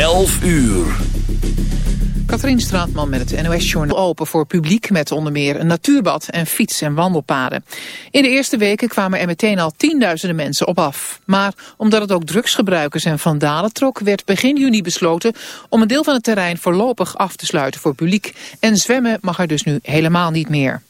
11 uur. Katrien Straatman met het NOS-journaal open voor publiek met onder meer een natuurbad en fiets- en wandelpaden. In de eerste weken kwamen er meteen al tienduizenden mensen op af. Maar omdat het ook drugsgebruikers en vandalen trok, werd begin juni besloten om een deel van het terrein voorlopig af te sluiten voor publiek. En zwemmen mag er dus nu helemaal niet meer.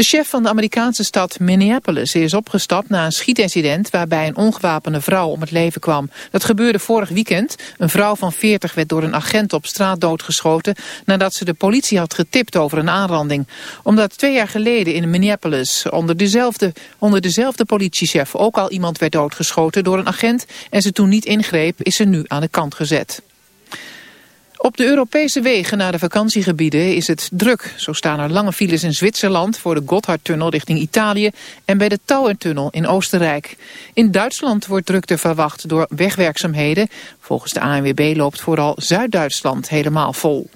De chef van de Amerikaanse stad Minneapolis is opgestapt na een schietincident waarbij een ongewapende vrouw om het leven kwam. Dat gebeurde vorig weekend. Een vrouw van 40 werd door een agent op straat doodgeschoten nadat ze de politie had getipt over een aanranding. Omdat twee jaar geleden in Minneapolis onder dezelfde, onder dezelfde politiechef ook al iemand werd doodgeschoten door een agent en ze toen niet ingreep is ze nu aan de kant gezet. Op de Europese wegen naar de vakantiegebieden is het druk. Zo staan er lange files in Zwitserland voor de Gotthardtunnel richting Italië en bij de Tauertunnel in Oostenrijk. In Duitsland wordt drukte verwacht door wegwerkzaamheden. Volgens de ANWB loopt vooral Zuid-Duitsland helemaal vol.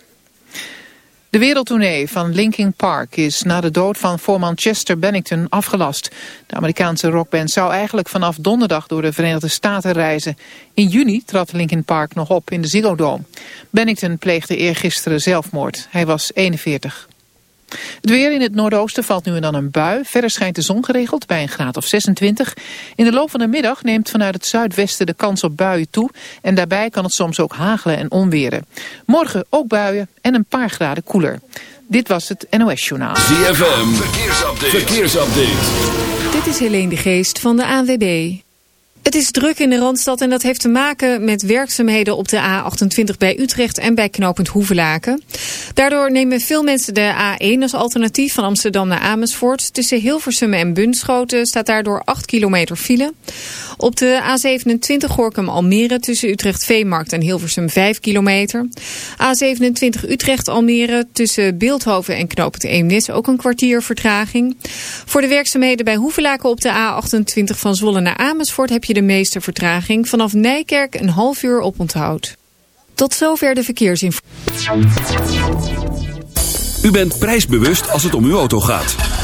De wereldtournee van Linkin Park is na de dood van voorman Chester Bennington afgelast. De Amerikaanse rockband zou eigenlijk vanaf donderdag door de Verenigde Staten reizen. In juni trad Linkin Park nog op in de Ziggo Dome. Bennington pleegde eergisteren zelfmoord. Hij was 41. Het weer in het noordoosten valt nu en dan een bui. Verder schijnt de zon geregeld bij een graad of 26. In de loop van de middag neemt vanuit het zuidwesten de kans op buien toe. En daarbij kan het soms ook hagelen en onweren. Morgen ook buien en een paar graden koeler. Dit was het NOS Journaal. ZFM, verkeersupdate. verkeersupdate. Dit is Helene de Geest van de ANWB. Het is druk in de Randstad en dat heeft te maken met werkzaamheden op de A28 bij Utrecht en bij knooppunt Hoevelaken. Daardoor nemen veel mensen de A1 als alternatief van Amsterdam naar Amersfoort. Tussen Hilversum en Bunschoten staat daardoor 8 kilometer file. Op de A27 Gorkum Almere tussen Utrecht Veemarkt en Hilversum 5 kilometer. A27 Utrecht Almere tussen Beeldhoven en knooppunt Eemnis ook een kwartier vertraging. Voor de werkzaamheden bij Hoevelaken op de A28 van Zwolle naar Amersfoort heb je de meeste vertraging. Vanaf Nijkerk een half uur op onthoud. Tot zover de verkeersinformatie. U bent prijsbewust als het om uw auto gaat.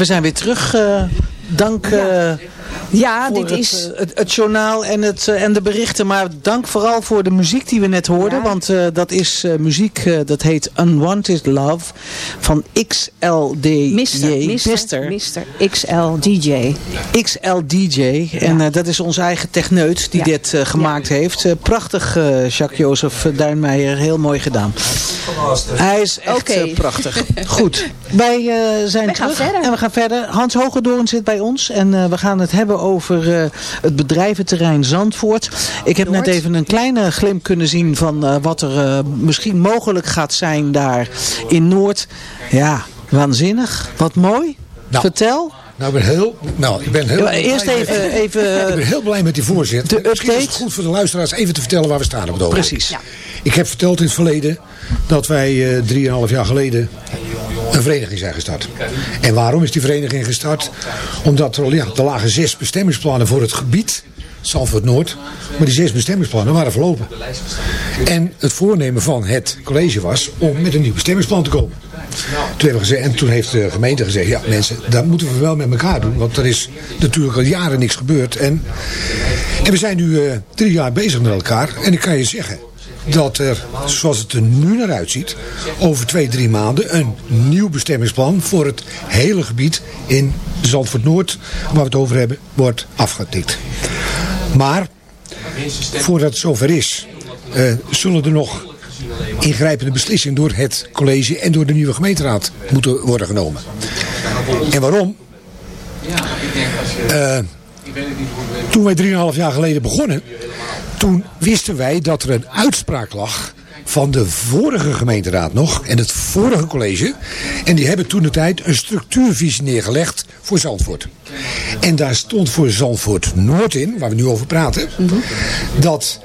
We zijn weer terug. eh, dank eh, Ja, dit het, is... eh, het, het journaal en, het, eh, en de berichten. Maar dank vooral voor de muziek die we net hoorden. Ja. Want eh, dat is muziek, dat heet Unwanted Love van XLDJ. Mister, Mister, Mister, XL DJ. XLDJ. En dat is onze eigen techneut die Ja. dit gemaakt heeft. Prachtig, eh, Jacques-Jozef Duinmeijer. Heel mooi gedaan. Hij is echt prachtig. Goed, wij zijn terug verder. en we gaan verder. Hans Hogedoorn zit bij ons en we gaan het hebben over eh, het bedrijventerrein Zandvoort. Ik heb net even een kleine glimp kunnen zien van eh, wat er eh, misschien mogelijk gaat zijn daar in Noord. Ja, waanzinnig. Wat mooi. Nou. Vertel. Nou, ik ben heel, nou, ik ben heel Ja, eerst blij even, met- even ik ben heel blij met die voorzet. de Misschien is het update. goed voor de luisteraars even te vertellen waar we staan op het ogenblik. Precies. Ja. Ik heb verteld in het verleden dat wij eh, drieënhalf jaar geleden een vereniging zijn gestart. En waarom is die vereniging gestart? Omdat er, ja, er lagen zes bestemmingsplannen voor het gebied. Zandvoort Noord. Maar die zes bestemmingsplannen waren verlopen. En het voornemen van het college was om met een nieuw bestemmingsplan te komen. Toen gezegd, en toen heeft de gemeente gezegd, ja mensen, dat moeten we wel met elkaar doen. Want er is natuurlijk al jaren niks gebeurd. En, en we zijn nu eh, drie jaar bezig met elkaar. En ik kan je zeggen dat er, zoals het er nu naar uitziet, over twee, drie maanden een nieuw bestemmingsplan voor het hele gebied in Zandvoort Noord, waar we het over hebben, wordt afgetikt. Maar voordat het zover is, eh, zullen er nog ingrijpende beslissingen door het college en door de nieuwe gemeenteraad moeten worden genomen. En waarom? Eh, toen wij 3,5 jaar geleden begonnen, toen wisten wij dat er een uitspraak lag van de vorige gemeenteraad nog en het vorige college. En die hebben toen de tijd een structuurvisie neergelegd voor Zandvoort. En daar stond voor Zandvoort Noord in, waar we nu over praten, dat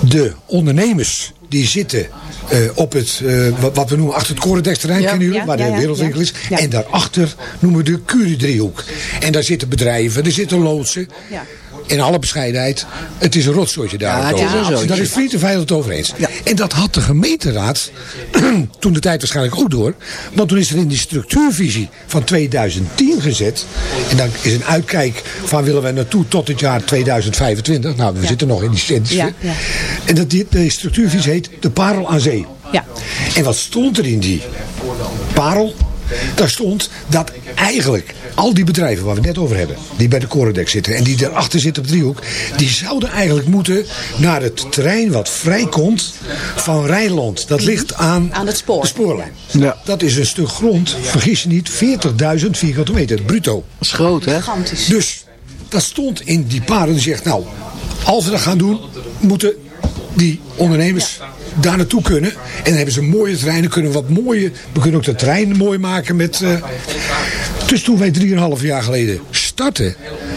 de ondernemers die zitten eh, op het, eh, wat, we noemen achter het Corendeksterrein, Ja. Ja, waar de ja, wereldwinkel is. En daarachter noemen we de Curie-driehoek. En daar zitten bedrijven, er zitten loodsen. In alle bescheidenheid, het is een rotzooitje daar. Ja, het is een. Daar is Vriend en Veilig het over eens. Ja. En dat had de gemeenteraad toen de tijd waarschijnlijk ook door. Want toen is er in die structuurvisie van 2010 gezet. En dan is een uitkijk van willen wij naartoe tot het jaar 2025. Nou, we zitten nog in die census. Ja, ja. En dat die, die structuurvisie heet de Parel aan Zee. Ja. En wat stond er in die parel? Daar stond dat eigenlijk al die bedrijven waar we het net over hebben, die bij de Corendek zitten en die daarachter zitten op de driehoek, die zouden eigenlijk moeten naar het terrein wat vrijkomt van Rijnland. Dat ligt aan, Aan het spoor. de spoorlijn. Ja. Dat is een stuk grond, vergis je niet, 40.000 vierkante meter, bruto. Dat is groot, hè? Gigantisch. Dus dat stond in die parel. Die zegt, nou, als we dat gaan doen, moeten die ondernemers daar naartoe kunnen. En dan hebben ze mooie terreinen, kunnen wat mooie. We kunnen ook de terrein mooi maken met. eh, Dus toen wij 3,5 jaar geleden startten,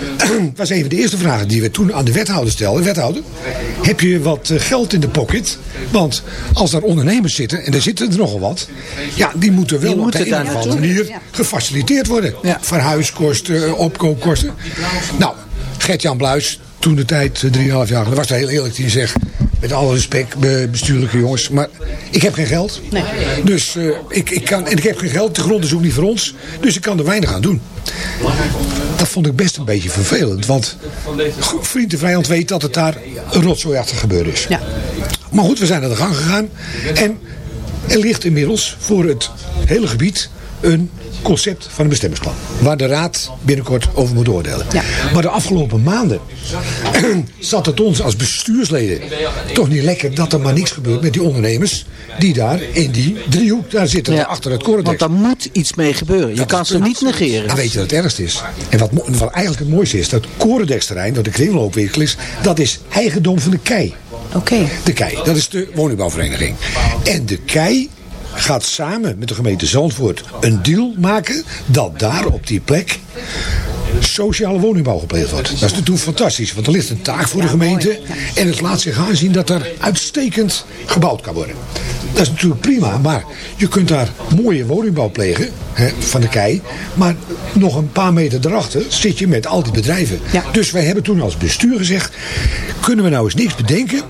was een van de eerste vragen die we toen aan de wethouder stelden. Wethouder, heb je wat eh, geld in de pocket? Want als daar ondernemers zitten, en er zitten er nogal wat, ja, die moeten wel Die op de een daar of andere manier gefaciliteerd worden. Ja. Verhuiskosten, opkoopkosten. Nou, Gert-Jan Bluis, toen de tijd, eh, 3,5 jaar geleden, was er heel eerlijk die zegt, met alle respect, be- bestuurlijke jongens, maar ik heb geen geld. Nee. Dus eh, ik, ik kan, en ik heb geen geld, de grond is ook niet voor ons, dus ik kan er weinig aan doen. Dat vond ik best een beetje vervelend, want Vriend en Vijand weet dat het daar een rotzooiachtig gebeuren is. Ja. Maar goed, we zijn aan de gang gegaan. En er ligt inmiddels voor het hele gebied een concept van een bestemmingsplan. Waar de raad binnenkort over moet oordelen. Ja. Maar de afgelopen maanden zat het ons als bestuursleden toch niet lekker dat er maar niks gebeurt met die ondernemers. Die daar in die driehoek, daar zitten Ja. achter het Want Corendex. daar moet iets mee gebeuren. Je kan ze niet negeren. En weet je wat het ergste is? En wat, wat eigenlijk het mooiste is, dat Corendeksterrein, dat de kringloopwinkel is, dat is eigendom van de KEI. Oké. De KEI, dat is de woningbouwvereniging. En de KEI gaat samen met de gemeente Zandvoort een deal maken dat daar op die plek sociale woningbouw gepleegd wordt. Dat is natuurlijk fantastisch, want er ligt een taak voor de gemeente en het laat zich aanzien dat er uitstekend gebouwd kan worden. Dat is natuurlijk prima, maar je kunt daar mooie woningbouw plegen hè, van de kei, maar nog een paar meter erachter zit je met al die bedrijven. Ja. Dus wij hebben toen als bestuur gezegd, kunnen we nou eens niks bedenken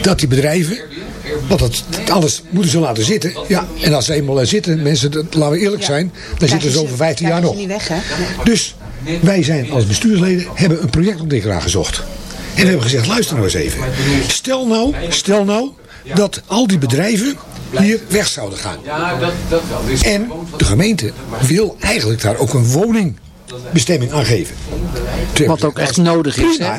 dat die bedrijven Want dat, alles moeten ze laten zitten. Ja, en als ze eenmaal zitten, mensen, dat, laten we eerlijk zijn, dan zitten ze over 15 jaar nog. niet weg, hè? Dus wij zijn als bestuursleden hebben een projectontwikkelaar gezocht. En we hebben gezegd, luister nou eens even. Stel nou, stel nou dat al die bedrijven hier weg zouden gaan. En de gemeente wil eigenlijk daar ook een woningbestemming aan geven. Wat ook echt nodig is. Hè?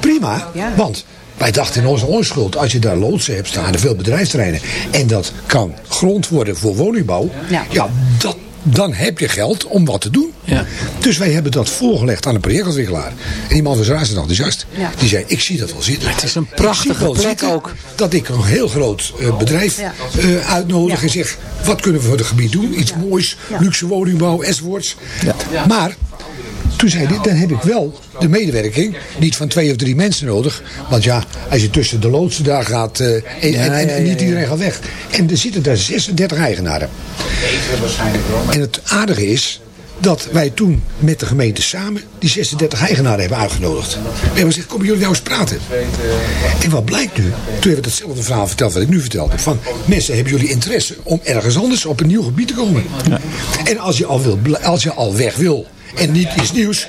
Prima, prima want wij dachten in onze onschuld, als je daar loodsen hebt staan en veel bedrijfsterreinen en dat kan grond worden voor woningbouw, Ja. ja, dat, dan heb je geld om wat te doen. Ja. Dus wij hebben dat voorgelegd aan een projectontwikkelaar. En die man was razend enthousiast. Ja. Die zei, ik zie dat wel zitten. Het is een prachtige plek zitten ook. Dat ik een heel groot eh, bedrijf Ja. eh, uitnodig Ja. en zeg, wat kunnen we voor het gebied doen? Iets moois, Ja. luxe woningbouw, enzovoorts. Maar toen zei hij, dan heb ik wel de medewerking, niet van twee of drie mensen nodig. Want ja, als je tussen de loodsen daar gaat eh, en, en, en- en niet iedereen gaat weg. En er zitten daar 36 eigenaren. En het aardige is dat wij toen met de gemeente samen die 36 eigenaren hebben uitgenodigd. We hebben gezegd, kom jullie nou eens praten. En wat blijkt nu? Toen hebben we hetzelfde verhaal verteld wat ik nu vertelde. Van mensen, hebben jullie interesse om ergens anders op een nieuw gebied te komen? En als je al, wil, als je al weg wil en niet iets nieuws...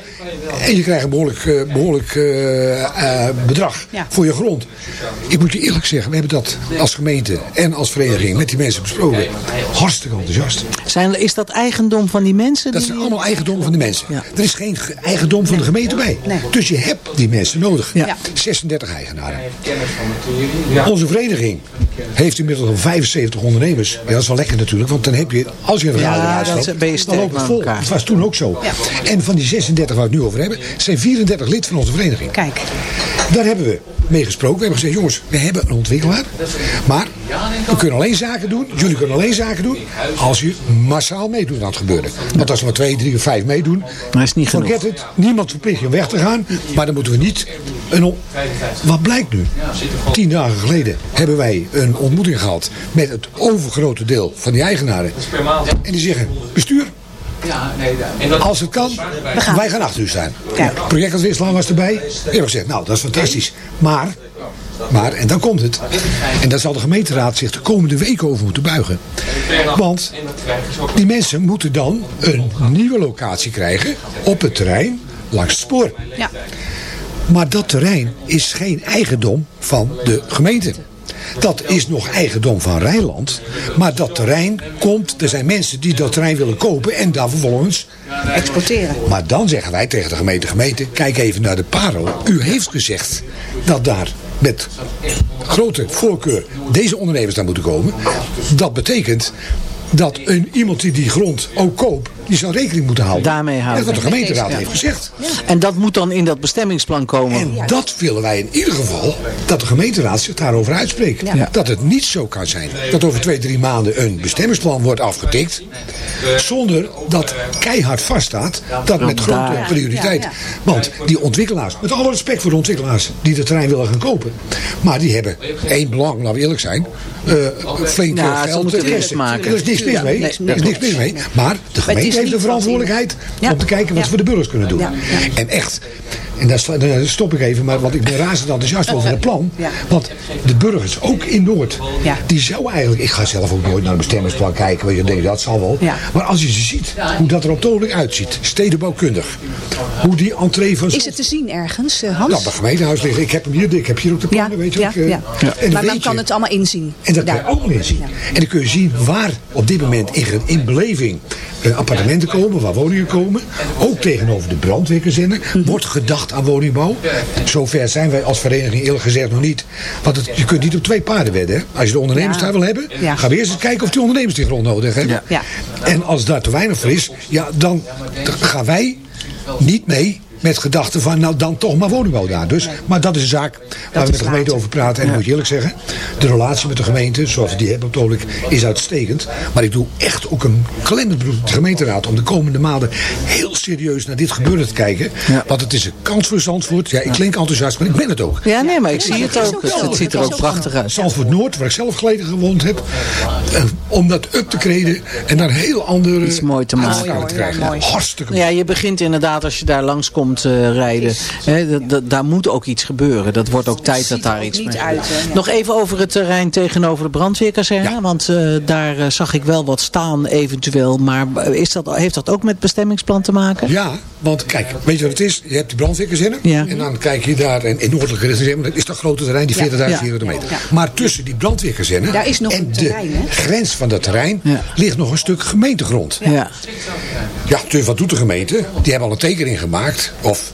en je krijgt een behoorlijk, eh, behoorlijk eh, eh, bedrag Ja. voor je grond. Ik moet je eerlijk zeggen, we hebben dat als gemeente en als vereniging met die mensen besproken. Hartstikke enthousiast. Zijn, is dat eigendom van die mensen? Dat die- zijn allemaal eigendom van de mensen. Ja. Er is geen ge- eigendom van de gemeente bij. Nee. Dus je hebt die mensen nodig. Ja. 36 eigenaren. Onze vereniging heeft inmiddels al 75 ondernemers. Ja, dat is wel lekker natuurlijk, want dan heb je, als je een vergadering Ja, dat je dan loopt het vol. Dat was toen ook zo. En van die 36 waar het nu over hebben, zijn 34 lid van onze vereniging. Kijk. Daar hebben we mee gesproken. We hebben gezegd, jongens, we hebben een ontwikkelaar. Maar we kunnen alleen zaken doen, jullie kunnen alleen zaken doen, als je massaal meedoet aan het gebeuren. Want als er maar twee, drie of vijf meedoen, Dat is niet forget genoeg. it. Niemand verplicht je om weg te gaan. Maar dan moeten we niet een... on- Wat blijkt nu? Tien dagen geleden hebben wij een ontmoeting gehad met het overgrote deel van die eigenaren. En die zeggen, bestuur, als het kan, wij gaan achter u staan. Kijk. Projectontwikkelaar was erbij. Hebben gezegd, nou dat is fantastisch. Maar, maar, en dan komt het. En daar zal de gemeenteraad zich de komende weken over moeten buigen. Want die mensen moeten dan een nieuwe locatie krijgen op het terrein langs het spoor. Ja. Maar dat terrein is geen eigendom van de gemeente. Dat is nog eigendom van Rijnland. Maar dat terrein komt, er zijn mensen die dat terrein willen kopen en daar vervolgens Exporteren. maar dan zeggen wij tegen de gemeente, gemeente, kijk even naar de parel. U heeft gezegd dat daar met grote voorkeur deze ondernemers daar moeten komen. Dat betekent dat een, iemand die die grond ook koopt, die zal rekening moeten houden. Daarmee houden. Dat wat de gemeenteraad heeft gezegd. En dat moet dan in dat bestemmingsplan komen. En dat willen wij in ieder geval, dat de gemeenteraad zich daarover uitspreekt. Dat het niet zo kan zijn dat over twee, drie maanden een bestemmingsplan wordt afgetikt. Zonder dat keihard vaststaat dat met grote prioriteit. Want die ontwikkelaars, met alle respect voor de ontwikkelaars die het terrein willen gaan kopen. Maar die hebben één belang, laten we eerlijk zijn. eh flink Ja, eh, ze geld. Er is niks mis mee. Er is niks mis mee. Maar de gemeente heeft de verantwoordelijkheid om te kijken wat ze voor de burgers kunnen doen. En echt, en daar daar stop ik even, maar want ik ben razend enthousiast over het plan. Want de burgers, ook in Noord, die zouden eigenlijk, ik ga zelf ook nooit naar een bestemmingsplan kijken, want je denkt dat zal wel. Maar als je ze ziet, hoe dat er op het ogenblik uitziet, stedenbouwkundig, hoe die entree van... Is het te zien ergens, eh, Hans? Ja, op het gemeentehuis liggen. Ik heb hem hier, ik heb hier ook de plannen, weet je ook. eh, ja. en dan Maar men weet kan het allemaal inzien. en dat kan je ook in zien. Ja. En dan kun je zien waar op dit moment in, in beleving appartementen komen, waar woningen komen. Ook tegenover de brandweerkazerne Mhm. wordt gedacht aan woningbouw. Zover zijn wij als vereniging eerlijk gezegd nog niet. Want het, je kunt niet op twee paarden wedden. hè. Als je de ondernemers daar wil hebben, gaan we eerst eens kijken of die ondernemers die grond nodig hebben. En als daar te weinig voor is, ja, dan gaan wij niet mee met gedachten van, nou dan toch maar woningbouw daar. Dus, maar dat is een zaak waar we met de gemeente over praten. En ik moet je eerlijk zeggen, de relatie met de gemeente, zoals we die hebben op het ogenblik, is uitstekend. Maar ik doe echt ook een klemmend beroep op de gemeenteraad om de komende maanden heel serieus naar dit gebeuren te kijken. Want het is een kans voor Zandvoort. Ja, ik klink enthousiast, maar ik ben het ook. Ja, nee, maar ik zie het dat ook. Het, ziet er Dat ook prachtig uit. Zandvoort Noord, waar ik zelf geleden gewoond heb. Een om dat up te kreden en daar heel andere Iets mooi te maken. te krijgen. Ja, mooi. Hartstikke Ja, je begint inderdaad als je daar langs komt eh, rijden. Daar moet ook iets gebeuren. Dat wordt ook tijd dat daar iets niet mee uit, hè? Nog even over het terrein tegenover de brandweerkazerne. Ja. Want eh, daar eh, zag ik wel wat staan eventueel. Maar is dat, heeft dat ook met bestemmingsplan te maken? Ja, want kijk, weet je wat het is? Je hebt die brandweerkazerne. Ja. En dan kijk je daar, en in noordelijke richting, dat is dat grote terrein, die 40.000 Ja. vierkante meter. Ja. Maar tussen die brandweerkazerne Daar is nog en een terrein, de hè? grens van dat terrein Ja. ligt nog een stuk gemeentegrond. Ja. Ja, dus wat doet de gemeente? Die hebben al een tekening gemaakt. Of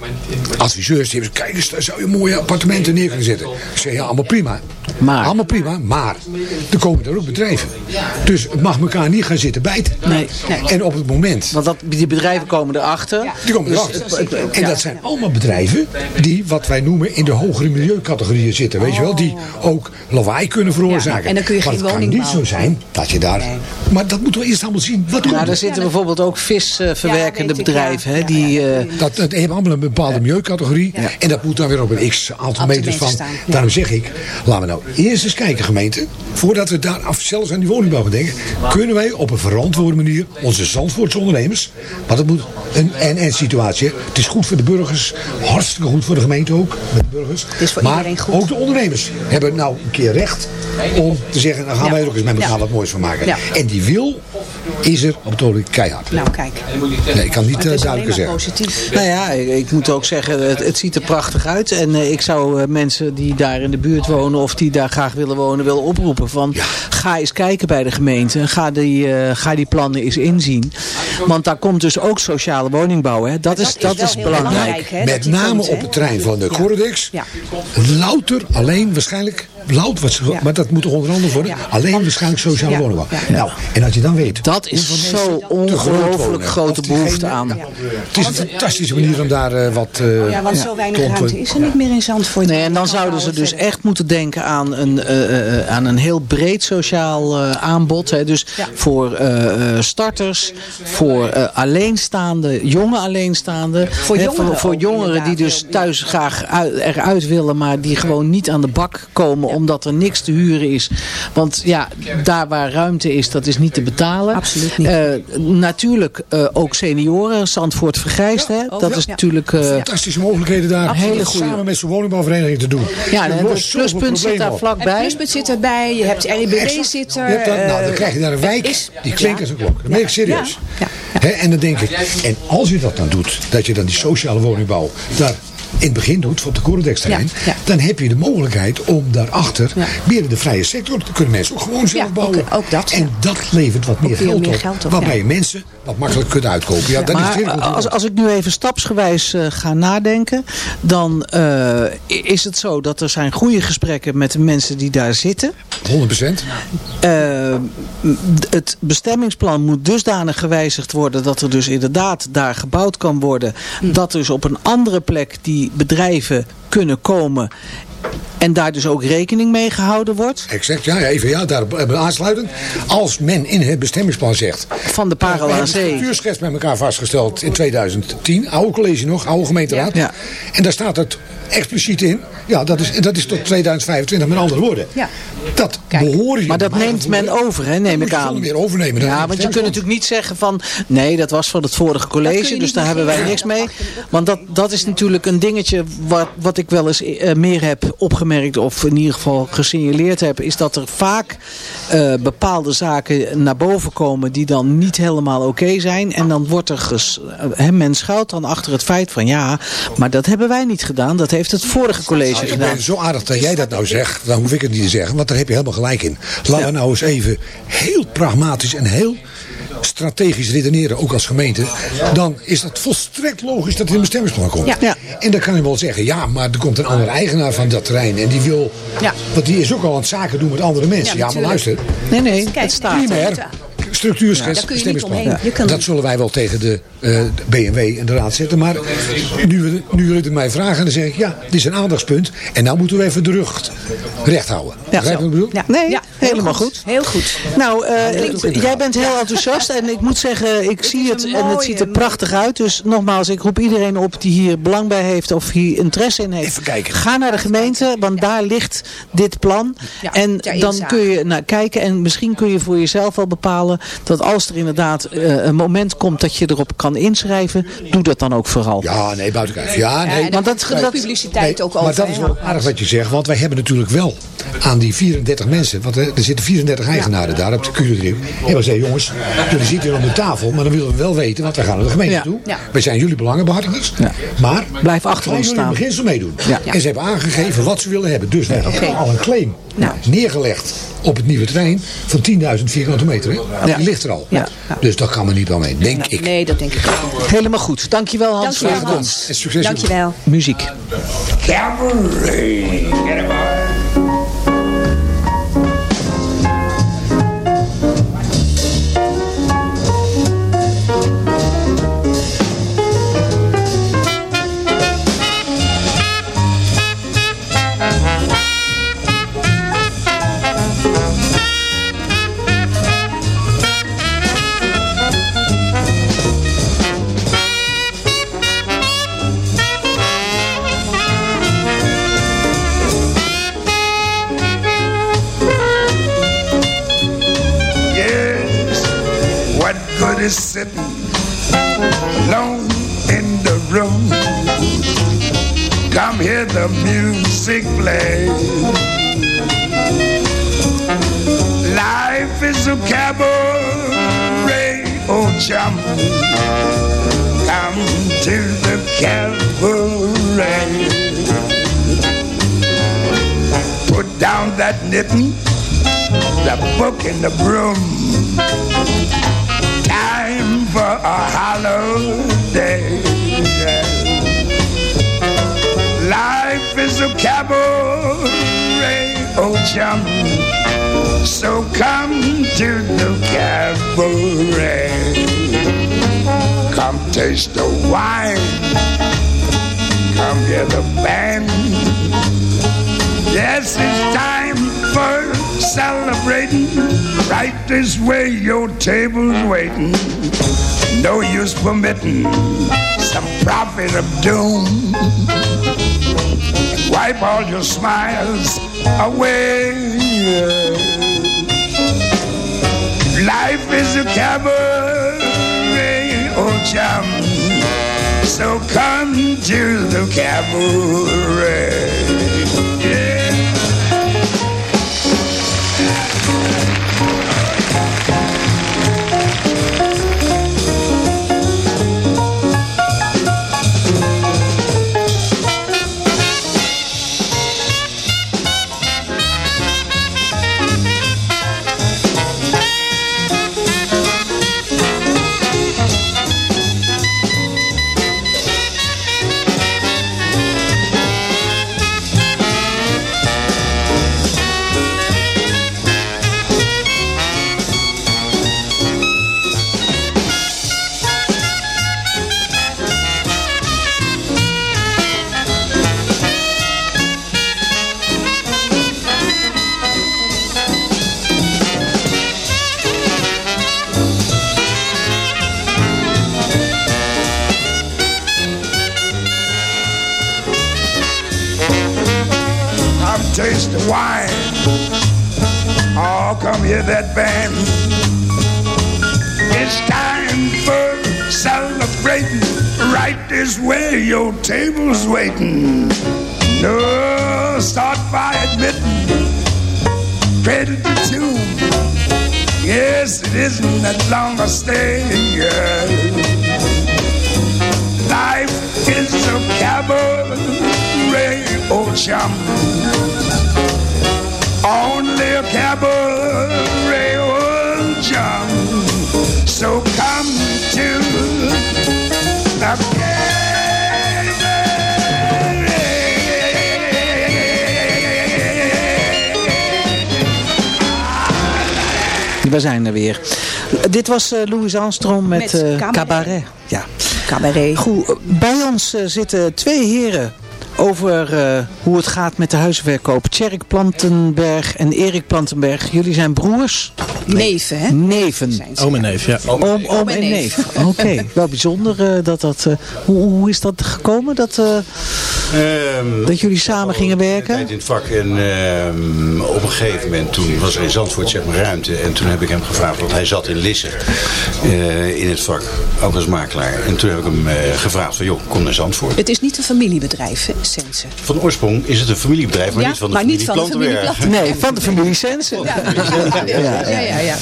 adviseurs, die hebben gezegd, kijk eens, daar zou je mooie appartementen neer kunnen zetten. Ik zeg, ja, allemaal prima. Maar? Allemaal prima, maar er komen er ook bedrijven. Dus het mag elkaar niet gaan zitten bijten. Nee. En op het moment Want dat, die bedrijven komen erachter. die komen Dus erachter. het- het- En dat zijn allemaal bedrijven die, wat wij noemen, in de hogere milieucategorieën zitten. Weet je wel, die ook lawaai kunnen veroorzaken. Ja, en dan kun je maar geen het kan niet zo zijn dat je daar... Maar dat moeten we eerst allemaal zien. Wat komt Nou, er? daar zitten bijvoorbeeld ook visverwerkende ik, bedrijven. ja. Hè, die, ja, ja. eh, Dat, dat heeft allemaal een bepaalde milieucategorie. En dat moet dan weer op een x aantal Op meters van. staan, ja. Daarom zeg ik, laten we nou eerst eens kijken gemeente. Voordat we daar af, zelfs aan die woningbouw gaan denken. Kunnen wij op een verantwoorde manier onze Zandvoortse ondernemers. Want het moet een en-en situatie. Het is goed voor de burgers. Hartstikke goed voor de gemeente ook. Met de burgers. is voor maar iedereen goed. ook de ondernemers hebben nou een keer recht. Om te zeggen, dan gaan Ja. wij er ook eens met elkaar Ja. wat moois van maken. Ja. En die wil is er op het ogenblik keihard. Nou, kijk. Nee, ik kan niet Het eh, duidelijker zeggen. positief. Nou ja, ik, ik moet ook zeggen, het, het ziet er prachtig uit. En eh, ik zou eh, mensen die daar in de buurt wonen of die daar graag willen wonen, willen oproepen van ga eens kijken bij de gemeente. en Ga die, eh, ga die plannen eens inzien. Want daar komt dus ook sociale woningbouw. Hè. Dat, is, dat is belangrijk. belangrijk, hè, dat Met name komt, op het terrein van de Corredex. Ja. Louter alleen waarschijnlijk. Louter, wat, Ja. Maar dat moet toch onder andere worden. Ja. Alleen waarschijnlijk sociale Ja. woningbouw. Ja. Nou, en als je dan weet. Dat is zo ongelooflijk grote behoefte aan. Ja. Het is een fantastische manier om daar eh, wat. eh, Ja, want zo weinig ruimte is er niet meer in Zandvoort. Nee, en dan zouden ze dus echt moeten denken aan een, eh, eh, aan een heel breed sociaal aanbod. Hè. Dus Ja. voor eh, eh, starters, voor eh, alleenstaande, jonge alleenstaande. Voor hè, jongeren voor, jongeren die dus thuis graag uit- eruit willen, maar die gewoon niet aan de bak komen omdat er niks te huren is. Want ja, daar waar ruimte is, dat is niet te betalen. Absoluut niet. Eh, natuurlijk eh, ook senioren, Zandvoort vergrijst. Hè. Dat ja. is Ja. natuurlijk... eh, Fantastische mogelijkheden daar. Hele goeie. Samen met zo'n woningbouwvereniging te doen. ja, en het pluspunt zit daar vlakbij. Het pluspunt zit erbij, je hebt Exact. zit Je er. hebt dat, nou, dan krijg je daar een wijk, is- die klinkt als een klok. Dat meen ik serieus. Ja, ja, Hè, en dan denk ik, en als je dat dan doet, dat je dan die sociale woningbouw daar in het begin doet, op de Corredex-terrein, Ja, ja. dan heb je de mogelijkheid om daarachter, Ja. binnen de vrije sector, dan kunnen mensen ook gewoon zelf bouwen. ook- ook dat, En dat levert wat meer, geld, meer op, geld op, waarbij mensen wat makkelijk kunnen uitkopen. Ja, dat is heel goed. als, als ik nu even stapsgewijs eh, ga nadenken, dan eh, is het zo dat er zijn goede gesprekken met de mensen die daar zitten. 100%. Eh, het bestemmingsplan moet dusdanig gewijzigd worden dat er dus inderdaad daar gebouwd kan worden. Dat dus op een andere plek die bedrijven kunnen komen en daar dus ook rekening mee gehouden wordt. Exact, ja, ja, even ja, daarop hebben we aansluitend. Als men in het bestemmingsplan zegt, Van de We Parel aan hebben Zee. structuurschets met elkaar vastgesteld in 2010. Oude college nog, oude gemeenteraad. Ja. En daar staat het expliciet in. Ja, dat is, dat is tot 2025 met andere woorden. Ja. Dat behoor je. Maar dat neemt men over, hè, neem ik aan. meer overnemen. Dan Ja, want je kunt natuurlijk niet zeggen van... nee, dat was van het vorige college, dus daar hebben wij niks mee. Want dat, dat is natuurlijk een dingetje wat, wat ik wel eens eh, meer heb opgemerkt... of in ieder geval gesignaleerd heb... is dat er vaak eh, bepaalde zaken naar boven komen... die dan niet helemaal oké zijn. En dan wordt er... Ges, eh, men schuilt dan achter het feit van... ja, maar dat hebben wij niet gedaan. Dat heeft het vorige college Nou, ik gedaan. ben zo aardig dat jij dat nou zegt. Dan hoef ik het niet te zeggen, want daar heb je helemaal gelijk in. Laten we nou eens even heel pragmatisch en heel strategisch redeneren, ook als gemeente. Dan is dat volstrekt logisch dat er een bestemmingsplan komt. Ja. Ja. En dan kan je wel zeggen, ja, maar er komt een andere eigenaar van dat terrein. En die wil, Ja. want die is ook al aan het zaken doen met andere mensen. Ja, maar luister, Nee, nee, Kijk, het staat primair structuurschets. Daar kun je niet bestemmingsplan. omheen. Je kan- Dat zullen wij wel tegen de, eh, de BMW en de raad zetten. Maar nu, we- nu jullie het mij vragen, dan zeg ik ja, dit is een aandachtspunt. En nou moeten we even de rug recht houden. Begrijp je wat ik bedoel? Ja. Nee, Ja, helemaal goed. Heel goed. Nou, eh, jij bent heel enthousiast en ik moet zeggen, ik zie het en het ziet er prachtig uit. Dus nogmaals, ik roep iedereen op die hier belang bij heeft of hier interesse in heeft. Even kijken. Ga naar de gemeente, want daar ligt dit plan. Ja, en dan kun je naar kijken en misschien kun je voor jezelf wel bepalen dat als er inderdaad eh, een moment komt dat je erop kan inschrijven, doe dat dan ook vooral. Ja, nee, buiten kijf. Ja, nee. want dat- genoeg dat- publiciteit ook maar over. dat is wel aardig wat je zegt, want wij hebben natuurlijk wel aan die 34 mensen, want er zitten 34 eigenaren daar op de Curedreef. En we zeggen, jongens, jullie zitten hier om de tafel, maar dan willen we wel weten, want wij gaan naar de gemeente Ja. toe. Ja. Wij zijn jullie belangenbehartigers, Ja. maar Blijf achter ons jullie in staan. beginsel meedoen. Ja. En ze hebben aangegeven wat ze willen hebben. Dus wij hebben al een claim Nou. neergelegd op het nieuwe terrein van 10.000 vierkante meter. Hè? Die ligt er al. Ja. Dus dat kan me niet wel mee, denk ik. Nee, dat denk ik ook. Helemaal goed. Dankjewel Hans Dankjewel, voor je Hans. komst. En succes. Dankjewel. Muziek. Cabaret. Sitting alone in the room? Come hear the music play. Life is a cabaret, oh chum. Come to the cabaret. Put down that knitting the book and the broom. Time for a holiday. Life is a cabaret, oh chum. So come to the cabaret. Come taste the wine. Come hear the band. Yes, it's time for celebrating. Right this way, your table's waiting. No use permitting some prophet of doom. Wipe all your smiles away. Life is a cabaret, oh chum. So come to the cabaret. Yeah. Taste the wine. Oh, come hear that band. It's time for celebrating. Right this way, your table's waiting. No, start by admitting. Credit the tune. Yes, it isn't that long a stay. Life is a cabaret, oh chum. Only a cabaret, chum. So come to the cabaret. We zijn er weer. Dit was eh, Louis Armstrong met, Met eh, Cabaret. cabaret. Ja. Cabaret. Goed, bij ons eh, zitten twee heren over eh, hoe het gaat met de huizenverkoop. Tjerk Plantenberg en Erik Plantenberg. Jullie zijn broers? Neven, hè? Neven. Oom en neef, ja. Oom, oom en en neef. neef. Oké, wel bijzonder eh, dat dat... eh, hoe, hoe is dat gekomen, dat, eh, Ehm, dat jullie samen gingen een werken? tijd in het vak en ehm, op een gegeven moment toen was er in Zandvoort zeg maar ruimte en toen heb ik hem gevraagd, want hij zat in Lisse eh, in het vak, ook als makelaar. En toen heb ik hem eh, gevraagd van joh, kom naar Zandvoort. Het is niet een familiebedrijf, hè, Van oorsprong is het een familiebedrijf, maar Ja, niet van de maar familie niet van de familie Plantenberg. Nee, van de familie Sensen. Ja, ja, ja. Ja,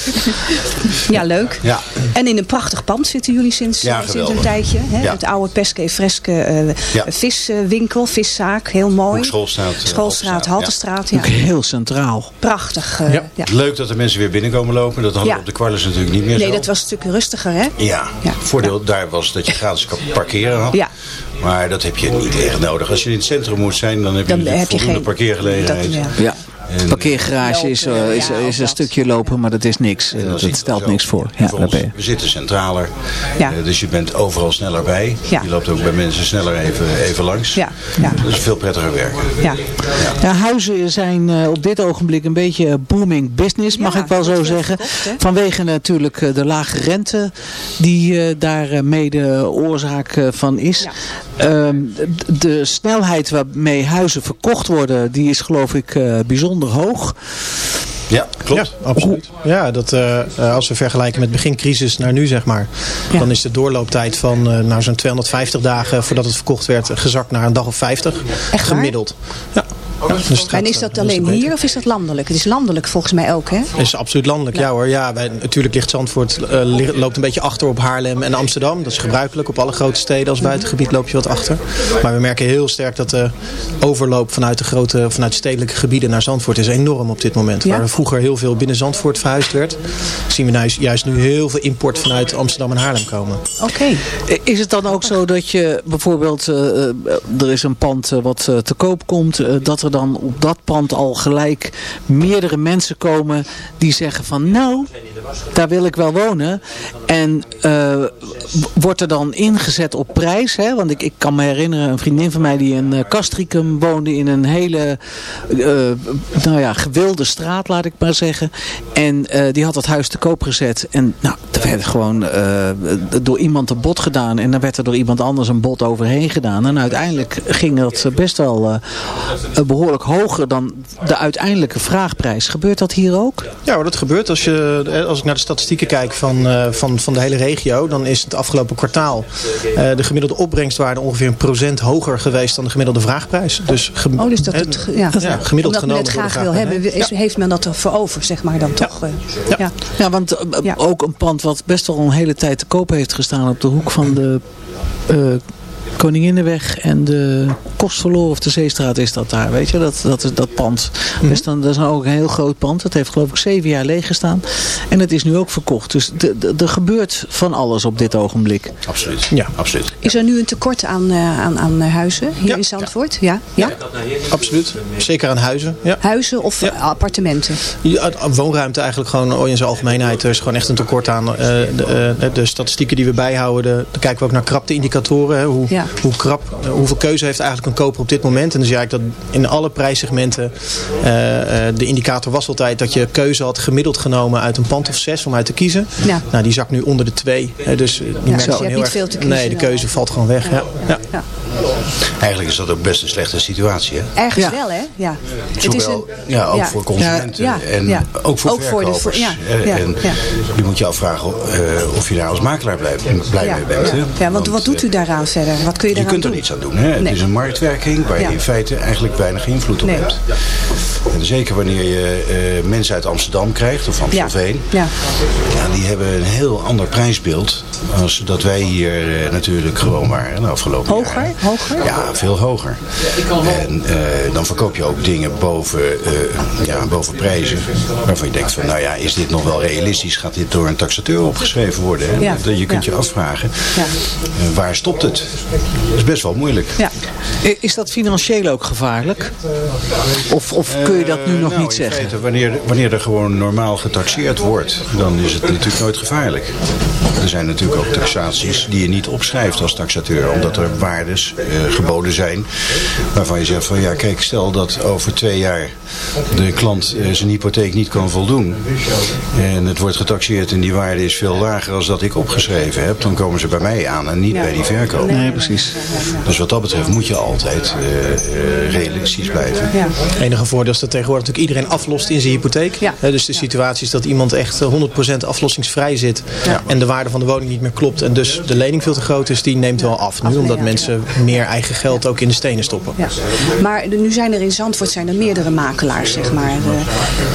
ja leuk. Ja. En in een prachtig pand zitten jullie sinds, Ja, sinds een tijdje. Hè? Ja. Het oude Pesque Fresque eh, Ja. viswinkel, viszaak. Heel mooi. Hoek Schoolstraat, eh, Schoolstraat, Haltestraat. Ja. Ook heel centraal. Prachtig. eh, Ja. ja. Leuk dat de mensen weer binnenkomen lopen, dat hadden Ja. we op de Kwarles natuurlijk niet meer Nee, zo. dat was een stuk rustiger, hè? Ja, Ja. voordeel daar was dat je gratis kan parkeren had. Ja. Maar dat heb je niet echt nodig. Als je in het centrum moet zijn, dan heb je Dan heb je voldoende geen- parkeergelegenheid. dat- ja. Ja. En- Parkeergarage is, eh, is, is een stukje lopen, maar dat is niks. Dat stelt zo. niks voor. Ja, voor ons, we zitten centraler, Ja. eh, dus je bent overal sneller bij. Ja. Je loopt ook bij mensen sneller even, even langs. Ja, ja. Dat is veel prettiger werken. Ja. Ja, huizen zijn eh, op dit ogenblik een beetje booming business, mag ik wel zo zeggen. Vanwege natuurlijk de lage rente die eh, daar mede oorzaak van is. Ja. Ehm, de snelheid waarmee huizen verkocht worden, die is geloof ik eh, bijzonder hoog. Ja, klopt. Ja, absoluut. Ja, dat, eh, eh, als we vergelijken met begincrisis naar nu, zeg maar. Ja. Dan is de doorlooptijd van eh nou, zo'n 250 dagen voordat het verkocht werd gezakt naar een dag of 50. Echt waar? Gemiddeld. Ja. Ja, En is dat een alleen hier of is dat landelijk? Het is landelijk volgens mij ook, hè? Het is absoluut landelijk, ja, hoor. Ja, wij, natuurlijk ligt Zandvoort eh, loopt een beetje achter op Haarlem en Amsterdam. Dat is gebruikelijk. Op alle grote steden als buitengebied loop je wat achter. Maar we merken heel sterk dat de overloop vanuit de grote, vanuit stedelijke gebieden naar Zandvoort is enorm op dit moment. Ja? Waar er vroeger heel veel binnen Zandvoort verhuisd werd, zien we nou juist nu heel veel import vanuit Amsterdam en Haarlem komen. Oké. Is het dan ook zo dat je bijvoorbeeld, eh, eh, er is een pand wat eh, te koop komt, eh, dat er dan op dat pand al gelijk meerdere mensen komen die zeggen van nou, daar wil ik wel wonen. En eh, wordt er dan ingezet op prijs? Hè? Want ik, ik kan me herinneren, een vriendin van mij die in uh, woonde in een hele eh, nou ja, gewilde straat, laat ik maar zeggen. En die had het huis te koop gezet. En nou, er werd gewoon door iemand een bod gedaan. En dan werd er door iemand anders een bod overheen gedaan. En uiteindelijk ging dat best wel eh, behoorlijk hoger dan de uiteindelijke vraagprijs. Gebeurt dat hier ook? Ja, dat gebeurt. Als, je, eh, als ik naar de statistieken kijk van, eh, van, van de hele regio, dan is het afgelopen kwartaal eh, de gemiddelde opbrengstwaarde ongeveer een procent hoger geweest dan de gemiddelde vraagprijs. Dus, gem- Oh, dus dat het, ja. ja, gemiddeld Omdat men het graag wil hebben, is, Ja. heeft men dat ervoor over, zeg maar dan toch? eh. Ja. Ja. Ja, want Ja. ook een pand wat best wel een hele tijd te koop heeft gestaan op de hoek van de eh, Koninginnenweg en de Kostverloren of de Zeestraat is dat daar. Weet je, dat, dat, is dat pand. Mhm. Dat is dan, dat is ook een heel groot pand. Dat heeft geloof ik zeven jaar leeg gestaan. En het is nu ook verkocht. Dus de- de- er gebeurt van alles op dit ogenblik. Absoluut. Ja. Absoluut. Is er nu een tekort aan, eh, aan, aan huizen hier Ja. in Zandvoort? Ja. Ja? Absoluut. Zeker aan huizen. Ja. Huizen of Ja. appartementen? Ja, woonruimte eigenlijk gewoon in zijn algemeenheid. Er is gewoon echt een tekort aan. eh, de, eh, de statistieken die we bijhouden, de- dan kijken we ook naar krapte-indicatoren. hè. Hoe, Ja. hoe krap, hoeveel keuze heeft eigenlijk een koper op dit moment. En dan zie je eigenlijk dat in alle prijssegmenten eh, eh, de indicator was altijd dat je keuze had gemiddeld genomen uit een pand of zes om uit te kiezen. Ja. Nou, die zakt nu onder de twee. Hè, dus merkt dus je gewoon hebt heel niet erg- veel te kiezen. Nee, de keuze valt gewoon weg. Ja. Ja. Ja. Eigenlijk is dat ook best een slechte situatie. Hè? Ergens Ja. wel, hè? Ja. Het is een, ja, ook ja. voor consumenten Ja, en ja. ook voor Ook voor de- verkopers. voor- en ja. je moet je afvragen eh, of je daar als makelaar blij, blij Ja, mee bent. ja. Hè? ja, want wat doet u daaraan verder? Wat kun je kunt er niets aan doen. Hè? Het is een marktwerking waar Ja. je in feite eigenlijk weinig invloed op Nee. hebt. En zeker wanneer je eh, mensen uit Amsterdam krijgt of. Amstelveen. Ja. Ja, die hebben een heel ander prijsbeeld als dat wij hier eh, natuurlijk gewoon waren de afgelopen Hoger? jaren. Hoger? Ja, veel hoger. En eh, dan verkoop je ook dingen boven, ja, boven prijzen. Waarvan je denkt van, nou ja, is dit nog wel realistisch? Gaat dit door een taxateur opgeschreven worden? hè? Dat Je kunt je afvragen, Ja. waar stopt het? Dat is best wel moeilijk. Ja. Is dat financieel ook gevaarlijk? Of, of kun je dat nu Eh, nog nou, niet zeggen? feite, wanneer, wanneer er gewoon normaal getaxeerd wordt, dan is het natuurlijk nooit gevaarlijk. Er zijn natuurlijk ook taxaties die je niet opschrijft als taxateur, omdat er waardes eh, geboden zijn waarvan je zegt van ja kijk stel dat over twee jaar de klant eh, zijn hypotheek niet kan voldoen en het wordt getaxeerd en die waarde is veel lager als dat ik opgeschreven heb, dan komen ze bij mij aan en niet bij die verkoop. Nee, precies. Dus wat dat betreft moet je altijd eh, eh, realistisch blijven. Ja. Het enige voordeel is dat tegenwoordig natuurlijk iedereen aflost in zijn hypotheek. Ja. Dus de situatie is dat iemand echt eh, 100% aflossingsvrij zit. En de waarde van de woning niet meer klopt. En dus de lening veel te groot is, die neemt wel af nu. Omdat mensen meer eigen geld ook in de stenen stoppen. Ja. Maar nu zijn er in Zandvoort zijn er meerdere makelaars, zeg maar.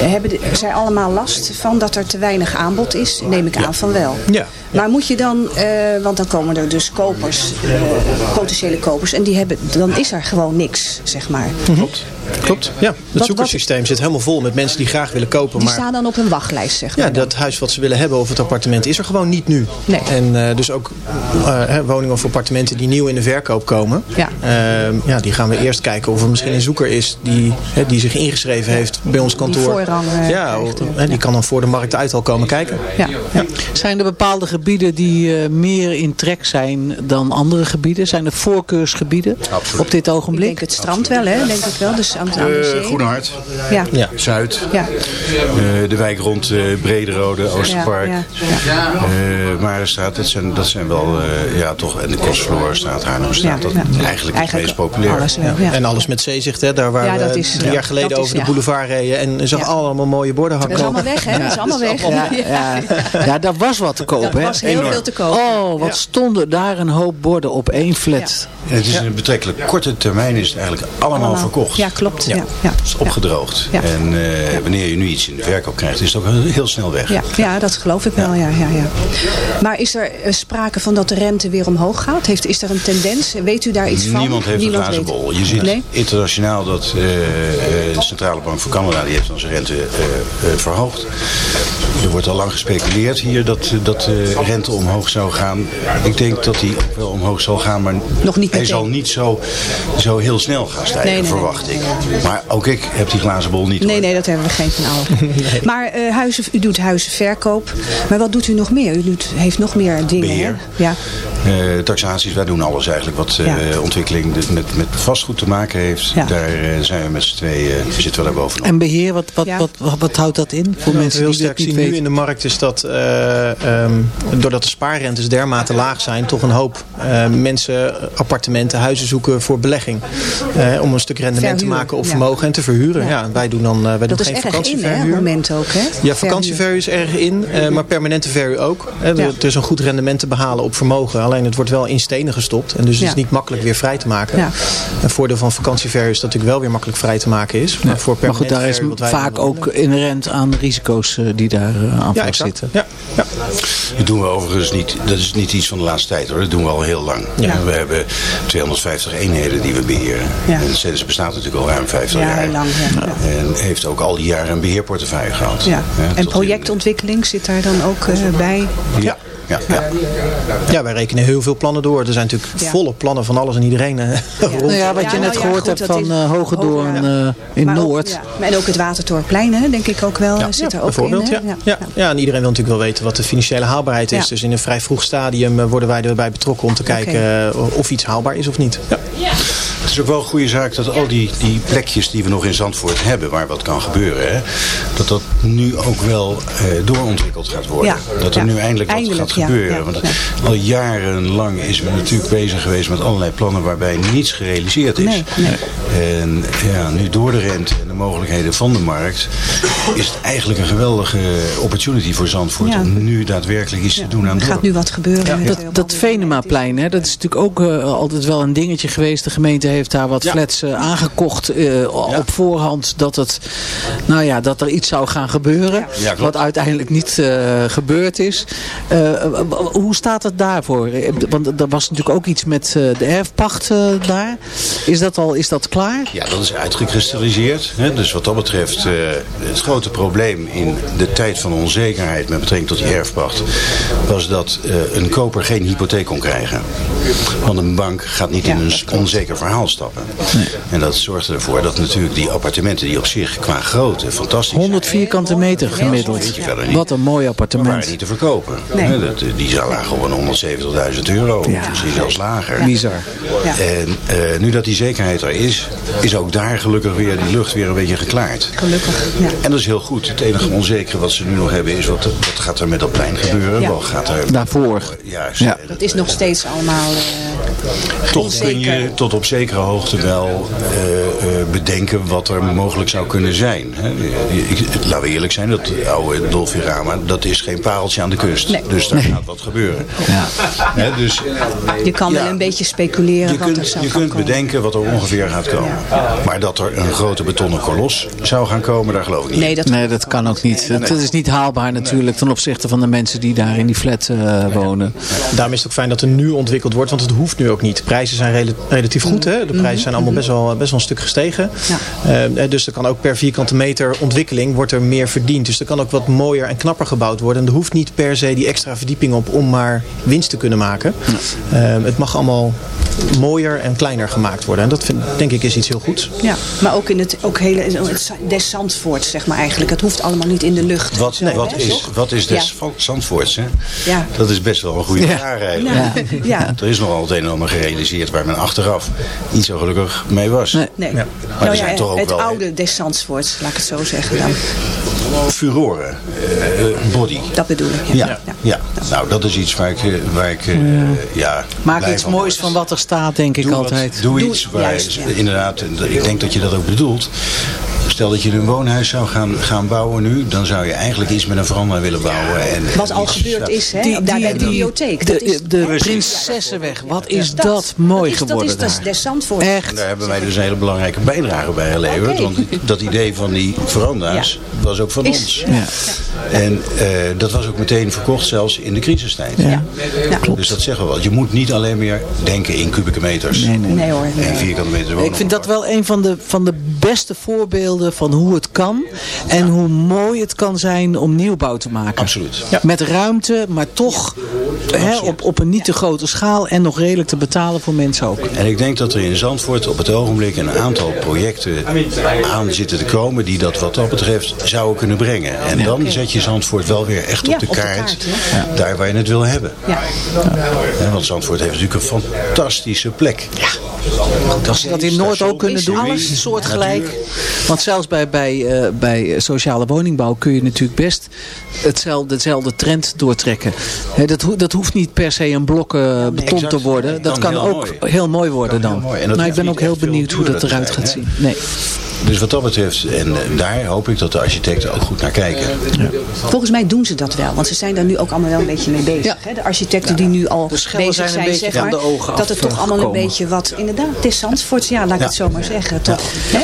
Eh, hebben de, zij allemaal last van dat er te weinig aanbod is? Neem ik aan van wel. Ja. Maar moet je dan, eh, want dan komen er dus kopers, eh, potentiële kopers, en die hebben, dan is er gewoon niks, zeg maar. Klopt. Klopt. Ja. Het wat- zoekersysteem zit helemaal vol met mensen die graag willen kopen. Die maar staan dan op een wachtlijst, zeg maar. Ja, dat huis wat ze willen hebben of het appartement is er gewoon niet nu. Nee. En eh, dus ook eh, hè, woningen of appartementen die nieuw in de verkoop komen. Ja. Ehm, ja, die gaan we eerst kijken of er misschien een zoeker is die, hè, die zich ingeschreven heeft bij ons kantoor. voorrang, eh, ja, krijgt. hè, die kan dan voor de markt uit al komen kijken. Ja. Ja. Zijn er bepaalde gebieden die eh, meer in trek zijn dan andere gebieden? Zijn er voorkeursgebieden Absoluut. op dit Ik ogenblik? denk het strand wel, hè? Denk ik wel. Dus aan de Eh, zee. Groene Hart, Ja. Ja. Zuid, Ja. eh, de wijk rond eh Brederode, Oosterpark, Ja, ja, eh, Marenstraat. Dat zijn, dat zijn wel, eh, ja toch, en de Kostverlorenstraat, Haarlemmerstraat. Ja, dat ja. is eigenlijk het meest populair. Alles wel, ja. En alles met zeezicht, hè, daar waar Ja, dat we is- drie ja, jaar geleden dat is- over de ja. boulevard reden. En je zag Ja. allemaal mooie borden Dat hangen. is allemaal weg, hè? Dat is allemaal weg. Ja, ja, ja, daar was wat te koop, Er was heel veel te koop. Oh, wat stonden daar een hoop borden op één flat. Het is in een betrekkelijk korte termijn is het eigenlijk allemaal, Allemaal. verkocht. Ja, klopt. Ja. Ja. Het is opgedroogd. Ja. En eh, wanneer je nu iets in de verkoop krijgt, is het ook heel snel weg. Ja, ja, dat geloof ik wel. Ja, ja, ja. Maar is er eh, sprake van dat de rente weer omhoog gaat? Heeft, is er een tendens? Weet u daar iets van? Niemand heeft een glazen weet. bol. Je ziet Nee? internationaal dat eh, de Centrale Bank van Canada die heeft dan zijn rente eh, verhoogd. Er wordt al lang gespeculeerd hier dat, dat de rente omhoog zou gaan. Ik denk dat die ook wel omhoog zal gaan, maar Nog niet hij zal niet zo, zo heel snel gaan stijgen, Nee, nee, nee. verwacht ik. Maar ook ik heb die glazen bol niet. Nee, hoor. nee, dat hebben we geen van allen. Maar eh, huizen, u doet huizenverkoop. Maar wat doet u nog meer? U doet, heeft nog meer dingen, Beheer. hè? Ja. Eh, taxaties, wij doen alles eigenlijk wat eh, Ja. ontwikkeling dit met, met vastgoed te maken heeft. Ja. Daar zijn we met z'n tweeën, eh, zitten we daar bovenop. En beheer, wat, wat, Ja. wat, wat, wat houdt dat in? Voor Wat we mensen heel die niet zien nu in de markt is dat eh, ehm, doordat de spaarrentes dermate laag zijn, toch een hoop eh, mensen appartementen, huizen zoeken voor belegging. Eh, om een stuk rendement te maken op ja. vermogen en te verhuren. Ja. Ja. wij doen dan wij doen is geen erg in, hè? Vakantieverhuur. moment ook, hè? Ja, vakantieverhuur is erg in, eh, maar permanente verhuur ook. Hè. Ja. Er is een goed rendement te behalen op vermogen. Alleen het wordt wel in stenen gestopt. En dus het is niet makkelijk weer vrij te maken. Ja. Een voordeel van vakantieverhuur is dat natuurlijk wel weer makkelijk vrij te maken is. Maar voor Maar goed, daar is vaak ook inherent aan risico's eh, die daar eh, aan Ja, vastzitten. Ja. Ja. Dat doen we overigens niet. Dat is niet iets van de laatste tijd hoor. Dat doen we al heel lang. Ja. We hebben 250 eenheden die we beheren. Ja. En bestaat natuurlijk al ruim 50 Ja, jaar. heel lang. Ja. Ja. En heeft ook al die jaren een beheerportefeuille gehad. Ja. En projectontwikkeling zit daar dan ook eh, bij? Ja. Ja, ja. Ja, wij rekenen heel veel plannen door. Er zijn natuurlijk Ja. volle plannen van alles en iedereen eh, rond. Nou ja, wat Ja, je nou net ja, gehoord goed, hebt van is- eh Hogedoorn Hoge- eh, in Maar ook- Noord. ja. En ook het Watertorenplein, hè, denk ik ook wel, Ja, zit er ook in. Ja. Ja. Ja. en iedereen wil natuurlijk wel weten wat de financiële haalbaarheid is. Ja. Dus in een vrij vroeg stadium worden wij erbij betrokken om te kijken of iets haalbaar is of niet. Ja. Het is ook wel een goede zaak dat al die, die plekjes die we nog in Zandvoort hebben, waar wat kan gebeuren, hè, dat dat nu ook wel eh, doorontwikkeld gaat worden. Ja, dat er ja. nu eindelijk wat Eindelijk, gaat ja, gebeuren. ja, Want al jarenlang is men natuurlijk bezig geweest met allerlei plannen waarbij niets gerealiseerd is. Nee, nee. En ja, nu door de rente en de mogelijkheden van de markt is het eigenlijk een geweldige opportunity voor Zandvoort Ja. om nu daadwerkelijk iets te doen aan Er gaat nu wat gebeuren. Dat, dat Venemaplein, hè, dat is natuurlijk ook eh, altijd wel een dingetje geweest. De gemeente heeft daar wat Ja. flats eh, aangekocht eh, op voorhand. Dat, het, nou ja, dat er iets zou gaan gebeuren. wat uiteindelijk niet eh, gebeurd is. Eh, hoe staat het daarvoor? Eh, Want er was natuurlijk ook iets met eh, de erfpacht eh, daar. Is dat al is dat klaar? Ja, dat is uitgekristalliseerd. Hè? Dus wat dat betreft, eh, het grote probleem in de tijd van onzekerheid met betrekking tot die erfpacht, was dat eh, een koper geen hypotheek kon krijgen. Want een bank gaat niet in een onzeker verhaal stappen. En dat zorgde ervoor dat natuurlijk die appartementen die op zich qua grootte fantastisch 100 vierkante meter Weet gemiddeld. je verder niet. Wat een mooi waren appartement. niet te verkopen. Nee. Dat, die lagen gewoon 170.000 euro. Misschien zelfs lager. Bizar. Ja. En eh, nu dat die zekerheid er is, is ook daar gelukkig weer die lucht weer een beetje geklaard. Gelukkig, ja. En dat is heel goed. Het enige onzekere wat ze nu nog hebben is wat, wat gaat er met dat plein gebeuren. Ja. Wat gaat er... Daarvoor. Juist. Ja. Dat is nog steeds allemaal eh, Toch kun je tot op zekere hoogte wel eh, eh, bedenken wat er mogelijk zou kunnen zijn. Hè. Ik- Laten we eerlijk zijn, dat oude Dolfirama, dat is geen pareltje aan de kust. Nee. Dus daar gaat wat gebeuren. Ja. Hè, dus Je kan wel Ja. een beetje speculeren je wat er kunt, zou je kunt komen. bedenken wat er ongeveer gaat komen. Maar dat er een grote betonnen kolos zou gaan komen, daar geloof ik niet. Nee, dat Nee, dat kan ook niet. Het is niet haalbaar natuurlijk ten opzichte van de mensen die daar in die flat eh, wonen. Daarom is het ook fijn dat er nu ontwikkeld wordt, want het hoeft nu ook niet. De prijzen zijn rela- relatief goed. Hè? De prijzen zijn allemaal best wel, best wel een stuk gestegen. Eh, dus er kan ook per vierkante meter ontwikkeling wordt er meer verdiend. Dus er kan ook wat mooier en knapper gebouwd worden. En er hoeft niet per se die extra verdieping op om maar winst te kunnen maken. Eh, het mag allemaal mooier en kleiner gemaakt worden. En dat vind, denk ik is iets heel goeds. Ja, maar ook in het ook hele het des Zandvoort, zeg maar eigenlijk. Het hoeft allemaal niet in de lucht. Wat, Zo, wat, hè, is, wat is des Ja. Zandvoorts? Hè? Ja. Dat is best wel een goede Ja. vraag eigenlijk. Ja. Ja. Er is nogal het een en gerealiseerd waar men achteraf niet zo gelukkig mee was. Nee. Nee. Maar Nou er ja, toch ook het wel oude des Zandvoorts, laat ik het zo zeggen dan. Furoren, eh, eh, body. Dat bedoel ik. Ja, ja. nou dat is iets waar ik, eh, waar ik ja, Maak iets van moois van wat er staat, denk ik Doe altijd. Wat, doe Doe- iets waar, juist, ja. inderdaad, ik denk dat je dat ook bedoelt. Stel dat je een woonhuis zou gaan, gaan bouwen nu, dan zou je eigenlijk iets met een veranda willen bouwen. En, Wat al gebeurd is, hè? daar bij de bibliotheek. De, de. Prinsessenweg, wat is dat, dat, mooi dat is, geworden Dat is, dat is daar. des Zandvoort. En Echt. daar hebben wij dus een hele belangrijke bijdrage bij geleverd. Want dat idee van die veranda's was ook van Is- ons. Ja. En eh, dat was ook meteen verkocht zelfs in de crisistijd. Ja. Ja. Dus dat zeggen we wel. Je moet niet alleen meer denken in kubieke meters. Nee, nee. Nee hoor. nee. En vierkante meter Ik vind dat wel een van de, van de beste voorbeelden van hoe het kan. En hoe mooi het kan zijn om nieuwbouw te maken. Absoluut. Met ruimte, maar toch hè, op, op een niet te grote schaal. En nog redelijk te betalen voor mensen ook. En ik denk dat er in Zandvoort op het ogenblik een aantal projecten aan zitten te komen die dat wat dat betreft zouden kunnen brengen. En dan zet je Zandvoort wel weer echt Ja, op de op de kaart, kaart, daar waar je het wil hebben. Ja. Want Zandvoort heeft natuurlijk een fantastische plek. Als ze dat in Noord ook kunnen doen, alles soortgelijk. Want zelfs bij, bij, eh, bij sociale woningbouw kun je natuurlijk best hetzelfde, dezelfde trend doortrekken. Hè, dat, dat hoeft niet per se een blok eh, beton te worden. Dat Kan ook mooi. heel mooi worden Kan dan. mooi. Maar ik ben ook heel benieuwd hoe dat eruit gaat zien. Nee. Dus wat dat betreft, en eh, daar hoop ik dat de architecten ook goed naar kijken. Volgens mij doen ze dat wel, want ze zijn daar nu ook allemaal wel een beetje mee bezig. Ja. Hè? De architecten die nu al bezig zijn zijn, zeg maar, dat het toch allemaal een beetje wat, inderdaad, des Zandvoorts, ja, laat ik Ja. het zo maar zeggen. Toch? Hè?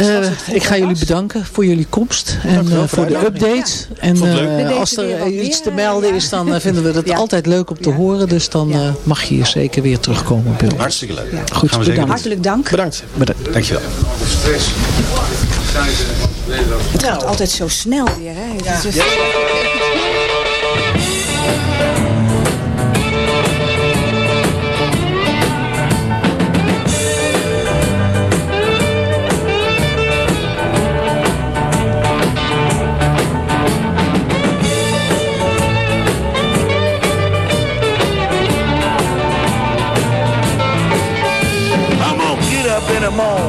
Eh, Zoals het ik ga jullie bedanken voor jullie komst en eh, voor de update. En het eh, als er eh, iets te melden ja. is, dan eh, vinden we het Ja. altijd leuk om te Ja. horen. Dus dan Ja. eh, mag je hier zeker weer terugkomen, Bill. Hartstikke leuk. Ja. Goed, bedankt. Hartelijk dank. Bedankt. Bedankt. Dankjewel. Het gaat altijd zo snel weer. Hè? Het is- I'm gonna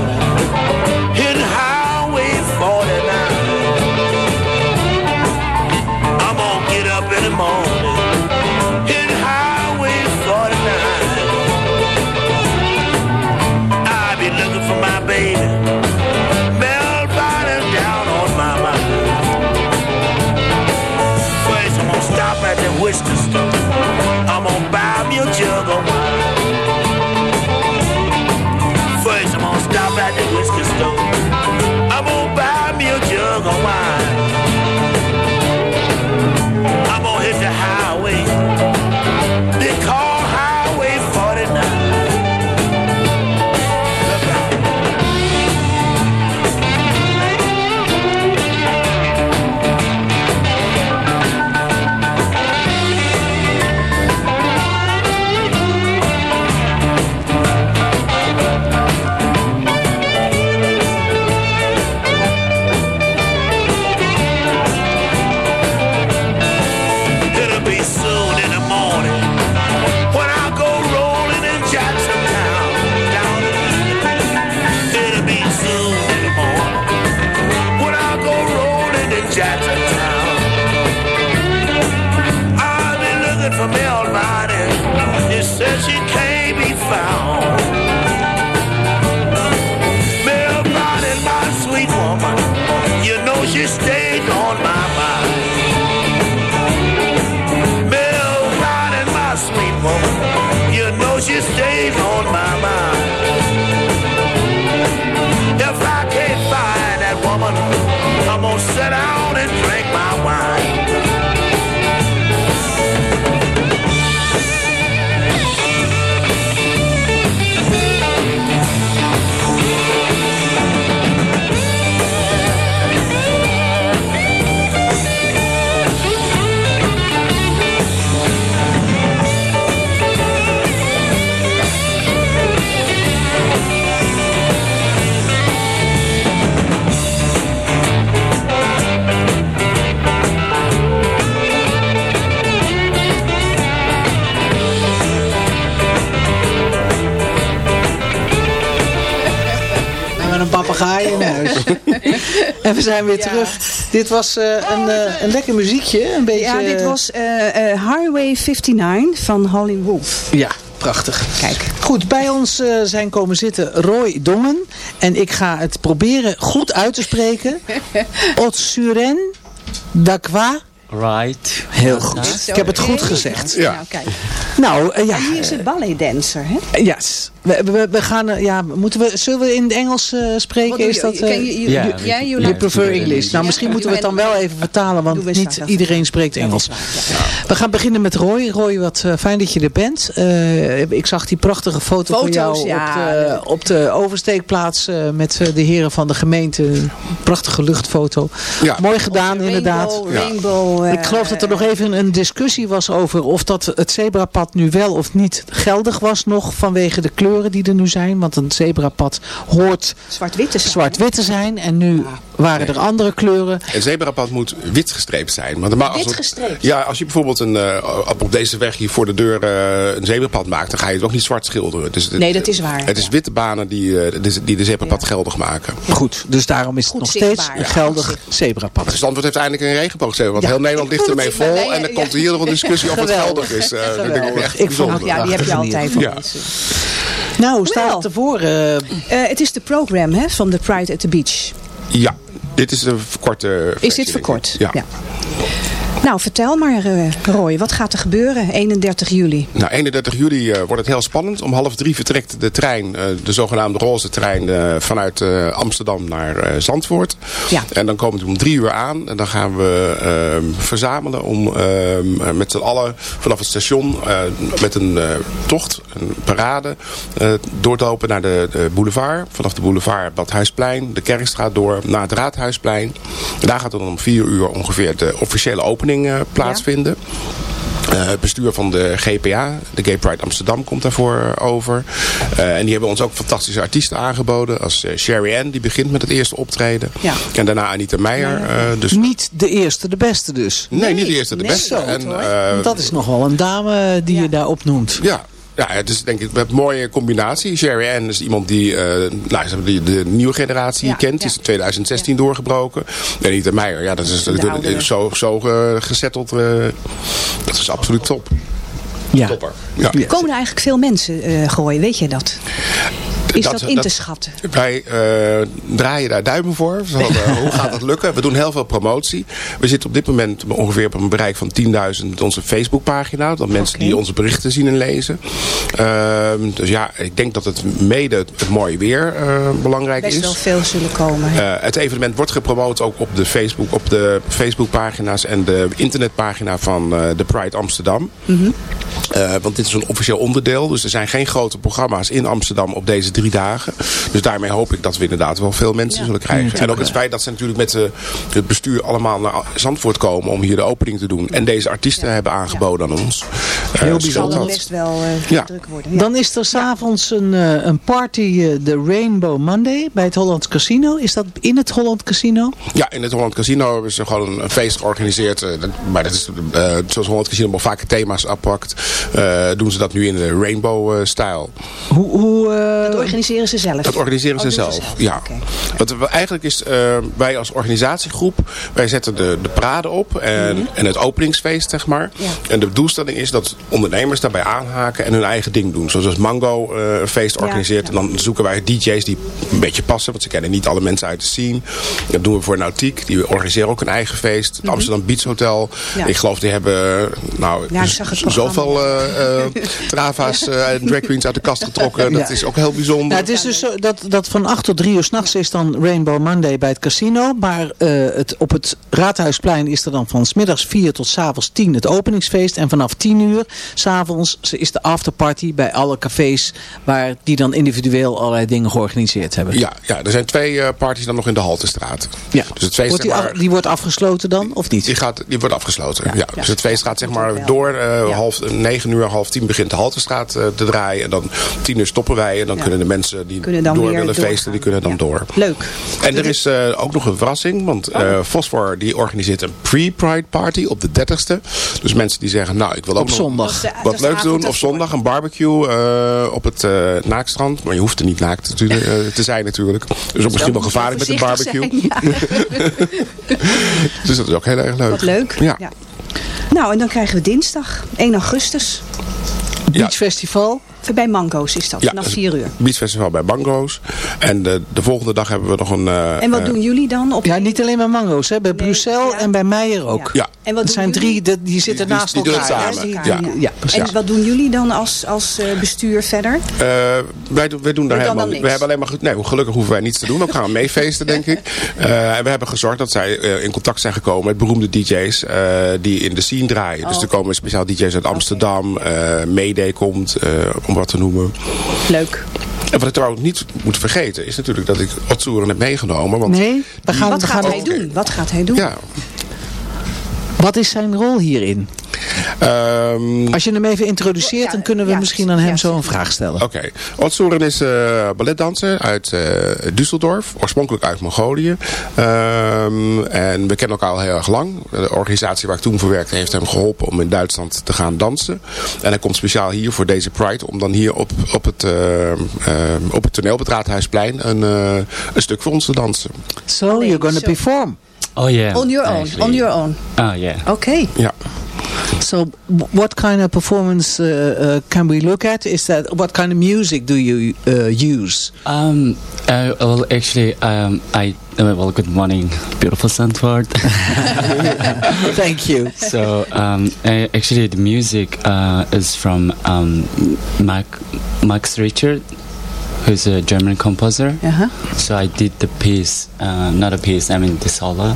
en we zijn weer terug. Dit was eh, een, eh, een lekker muziekje. Een beetje, Ja, dit was eh, eh, Highway 59 van Howlin' Wolf. Ja, prachtig. Kijk. Goed, bij ons zijn komen zitten Roy Dongen. En ik ga het proberen goed uit te spreken. Otsuren Dakwa. Right. Heel goed. Ik heb het goed gezegd. Nou, kijk. Nou, eh, ja. En hier is het balletdancer, hè? Yes. We, we, we gaan, eh, ja, moeten we, zullen we in het Engels eh, spreken? Wat Is dat, you- you- Ja, you- yeah, you like- prefer English. Nou, misschien Ja, moeten we het dan wel even vertalen, want niet iedereen spreekt Engels. We gaan beginnen met Roy. Roy, wat eh, fijn dat je er bent. Eh, ik zag die prachtige foto van jou ja, op, de, op de oversteekplaats eh, met de heren van de gemeente. Prachtige luchtfoto. Ja. Mooi gedaan, inderdaad. Rainbow, eh, Ik geloof dat er nog even een discussie was over of dat het zebrapad nu wel of niet geldig was nog vanwege de kleuren die er nu zijn. Want een zebrapad hoort zwart-wit te zijn. zwart-wit te zijn en nu waren er andere kleuren. Een zebrapad moet wit gestreept zijn. Want als Wit het- gestreept? Ja, als je bijvoorbeeld een, eh, op, deze weg hier voor de deur eh, een zebrapad maakt, dan ga je het ook niet zwart schilderen. Dus het- Nee, dat is waar. Het is witte banen die, eh, de, die de zebrapad geldig maken. Goed, dus daarom is het Goed nog steeds zichtbaar. een Ja. geldig zebrapad. Dus Zandvoort heeft eindelijk een regenboogzebrapad. Want Ja, heel Nederland ligt ermee het- vol. en dan ja. komt er hier nog een discussie of het geldig is. Eh, ik Ik vond bijzonder. het Ja, die heb je altijd. mensen. Nou, staat het ervoor? eh, Eh, het is de program hè, van de Pride at the Beach. Ja, dit is de verkorte Is dit verkort? ik. Ja. Nou, vertel maar eh, Roy, wat gaat er gebeuren 31 juli? Nou, 31 juli eh, wordt het heel spannend. Om half drie vertrekt de trein, eh, de zogenaamde roze trein, vanuit Amsterdam naar Zandvoort. Ja. En dan komen we om drie uur aan. En dan gaan we ehm, verzamelen om ehm, eh, met z'n allen vanaf het station met een tocht, een parade, door te lopen naar de, de boulevard. Vanaf de boulevard Badhuisplein, de Kerkstraat door naar het Raadhuisplein. En daar gaat er dan om vier uur ongeveer de officiële opening eh, plaatsvinden. Eh, het bestuur van de GPA, de Gay Pride Amsterdam, komt daarvoor eh, over. En die hebben ons ook fantastische artiesten aangeboden. Als eh, Sherry Ann, die begint met het eerste optreden. Ja. En daarna Anita Meijer. dus, niet de eerste, de beste dus. nee, niet de eerste, de nee, beste. zo, En, dat is nog wel een dame die Ja. je daar opnoemt. ja. Ja, het is denk ik een mooie combinatie. Sherry Ann is iemand die eh, nou, de nieuwe generatie Ja, kent. Die ja. is in 2016 doorgebroken. En Anita Meijer, ja, dat is, De dat is zo, zo eh, gezetteld. eh, dat is absoluut top. Ja. Topper. Ja. Ja. Komen er eigenlijk veel mensen eh gooien, weet je dat? Is dat, in dat- te schatten? Wij eh, draaien daar duimen voor. Hoe gaat dat lukken? We doen heel veel promotie. We zitten op dit moment ongeveer op een bereik van 10.000 met onze Facebookpagina. Dat mensen die onze berichten zien en lezen. Ehm, dus ja, ik denk dat het mede het, het mooie weer eh, belangrijk Best is. wel veel zullen komen. Eh, het evenement wordt gepromoot ook op de Facebook, op de Facebookpagina's en de internetpagina van de Pride Amsterdam. Mhm. Want dit is een officieel onderdeel. Dus er zijn geen grote programma's in Amsterdam op deze drie dagen. Dus daarmee hoop ik dat we inderdaad wel veel mensen zullen krijgen. En ook het feit dat ze natuurlijk met de, het bestuur allemaal naar Zandvoort komen om hier de opening te doen. En deze artiesten hebben aangeboden aan ons. Eh, Heel zal bijzonder. dat. best wel eh, Ja. druk worden. Ja. Dan is er s'avonds een, eh, een party, eh, de Rainbow Monday, bij het Holland Casino. Is dat in het Holland Casino? Ja, in het Holland Casino is er gewoon een feest georganiseerd. eh, maar dat is, eh, zoals Holland Casino wel vaker thema's appakt, eh, doen ze dat nu in de rainbow-stijl. Hoe, hoe, eh, Dat organiseren ze zelf? Dat organiseren Oh, ze doen zelf. Ja. Wat we eigenlijk is, eh, wij als organisatiegroep, wij zetten de, de parade op en, en het openingsfeest, zeg maar. Mhm. Ja. En de doelstelling is dat ondernemers daarbij aanhaken en hun eigen ding doen. Zoals als Mango eh, een feest Ja, organiseert. ja. En dan zoeken wij DJ's die een beetje passen, want ze kennen niet alle mensen uit de scene. Dat doen we voor Nautiek. Die organiseren ook een eigen feest. Het Amsterdam Beach Hotel. Mhm. Ik geloof die hebben nou, zoveel eh, trava's en drag queens uit de kast getrokken. Dat is ook heel bijzonder. Nou, het is dus zo dat, dat van 8 tot 3 uur s'nachts is dan Rainbow Monday bij het casino. Maar eh, het, op het Raadhuisplein is er dan van smiddags 4 tot 's avonds 10 het openingsfeest. En vanaf 10 uur s'avonds is de afterparty bij alle cafés waar die dan individueel allerlei dingen georganiseerd hebben. Ja, ja, er zijn twee eh parties dan nog in de Haltestraat. Ja. Dus het feest Wordt die, maar, wordt afgesloten dan, of niet? die, gaat, die wordt afgesloten. Ja, Ja. Dus het feest gaat zeg maar door. eh half, 9 uur, half 10 begint de Haltestraat te draaien. En dan 10 uur stoppen wij. En dan kunnen en de mensen die door willen doorgaan. feesten, die kunnen dan door. Leuk. En er is eh, ook nog een verrassing, want eh Fosfor die organiseert een pre-Pride party op de 30ste. Dus mensen die zeggen, nou ik wil ook Op nog zondag. Wat leuks doen. Of zondag een barbecue eh, op het naakstrand. Maar je hoeft er niet naakt te zijn natuurlijk. Dus ook misschien wel gevaarlijk met een barbecue. zijn, ja. Dus dat is ook heel erg leuk. Wat leuk. Ja. Ja. Nou, en dan krijgen we dinsdag, 1 augustus. Ja. Beach Festival. Bij Mango's is dat, Ja, vanaf 4 uur. Beachfestival bij Bango's. En de, de volgende dag hebben we nog een... eh, En wat eh, doen jullie dan? Op Ja, niet alleen bij Mango's, hè. bij Brussel en bij Meijer ook. Ja. En wat Het doen zijn jullie? drie, de- die zitten die- naast die doen het elkaar. hè. samen. Die- Ja. die- ja, precies. En wat doen jullie dan als, als eh, bestuur verder? Eh, wij, doen- wij doen daar helemaal dan niet. niks. We hebben alleen maar goed. Nee, gelukkig hoeven wij niets te doen. Ook gaan we meefeesten, denk ik. Eh, en we hebben gezorgd dat zij in contact zijn gekomen met beroemde DJ's eh, die in de scene draaien. Dus Oh, er komen speciaal DJ's uit Amsterdam. eh Mayday komt, eh, om wat te noemen. Leuk. En wat ik trouwens niet moet vergeten is natuurlijk dat ik Otsoeren heb meegenomen. Want Nee, we gaan, Wat we gaat gaan hij doen? Wat gaat hij doen? Ja. Wat is zijn rol hierin? Ehm, Als je hem even introduceert, dan kunnen we misschien aan hem zo een vraag stellen. Oké. Otsoeren is eh, balletdanser uit eh Düsseldorf, oorspronkelijk uit Mongolië. Ehm, en we kennen elkaar al heel erg lang. De organisatie waar ik toen voor werkte heeft hem geholpen om in Duitsland te gaan dansen. En hij komt speciaal hier voor deze Pride om dan hier op, op, het, eh, op het toneel op het Raadhuisplein een, eh, een stuk voor ons te dansen. So, you're going to perform. Oh yeah. On your own. actually. On your own. Oh yeah. Oké. Ja. So, w- what kind of performance uh, uh, can we look at? Is that what kind of music do you uh, use? Um. Uh, well, actually, um, I. Well, good morning, beautiful Sandford. Thank you. so, um, actually, the music uh, is from um, Max Richard, who's a German composer. Uh-huh. So I did the piece, uh, not a piece. I mean the solo.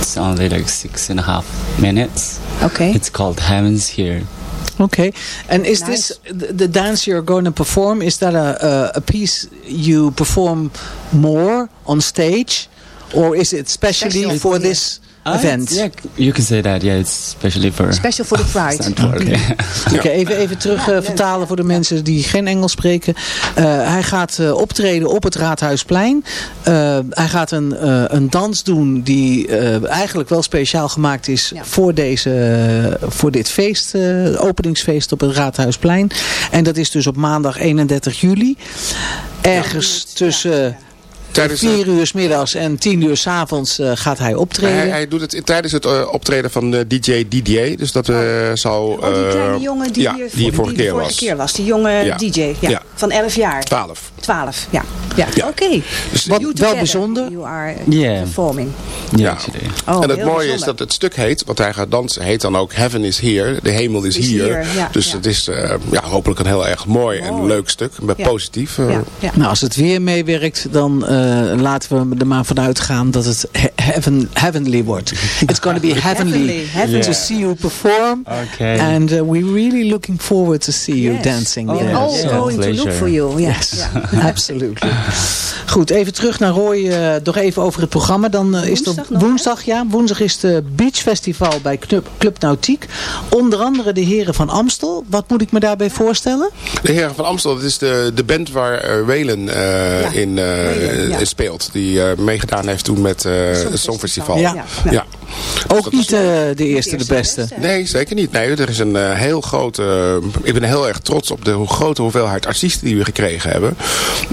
It's only like six and a half minutes. Okay. It's called Heavens Here. Okay. And is Nice. this the, the dance you're going to perform? Is that a, a, a piece you perform more on stage? Or is it specially Special for for you. this Ah, event? Yeah, you can say that. Yeah, it's especially for Special for the Pride. Even, even terug eh, vertalen voor de mensen die geen Engels spreken. Eh, hij gaat eh, optreden op het Raadhuisplein. Eh, hij gaat een, eh, een dans doen die eh, eigenlijk wel speciaal gemaakt is Ja. voor, deze, voor dit feest, eh, openingsfeest op het Raadhuisplein. En dat is dus op maandag 31 juli. Ergens tussen Tijdens, eh, 4 uur 's middags en 10 uur 's avonds eh, gaat hij optreden. hij, hij doet het tijdens het eh, optreden van eh, DJ DDA. Dus dat eh, zal... Oh, die kleine eh, jongen die, ja, hier die vorige die de keer vorige was. keer was. Die jonge Ja. DJ. Ja. Ja. Van 11 jaar. 12. 12, ja. Ja, Ja. oké. Dus, Wat wel bijzonder. You are Yeah. performing. Ja. Oh, en het mooie is dat het stuk heet, wat hij gaat dansen, heet dan ook Heaven is Here. De hemel is, Is hier. hier, ja, dus ja. het is eh, ja, hopelijk een heel erg mooi, en leuk stuk. Met Ja. positief. eh, Ja, ja. Nou, als het weer meewerkt, dan eh, laten we er maar vanuit gaan dat het he- heaven, heavenly wordt. It's going to be heavenly, Heavenly, heavenly. to see you perform. Okay. And uh, we're really looking forward to see you Yes. dancing all Yeah. going to look for you. Yes, Ja. absolutely. Goed, even terug naar Roy. eh, nog even over het programma. Dan eh, is het Woensdag woensdag, ja. Woensdag is de Beach Festival bij Club, Club Nautiek. Onder andere de heren van Amstel. Wat moet ik me daarbij voorstellen? De Heren van Amstel, dat is de, de band waar Whalen eh, Ja. in eh, Whalen, ja. speelt. Die eh, meegedaan heeft toen met eh, het Songfestival. Ja. Ja. Ook niet eh, de eerste, de beste. Nee, zeker niet. Nee, er is een eh, heel grote... ik ben heel erg trots op de hoe grote hoeveelheid artiesten die we gekregen hebben.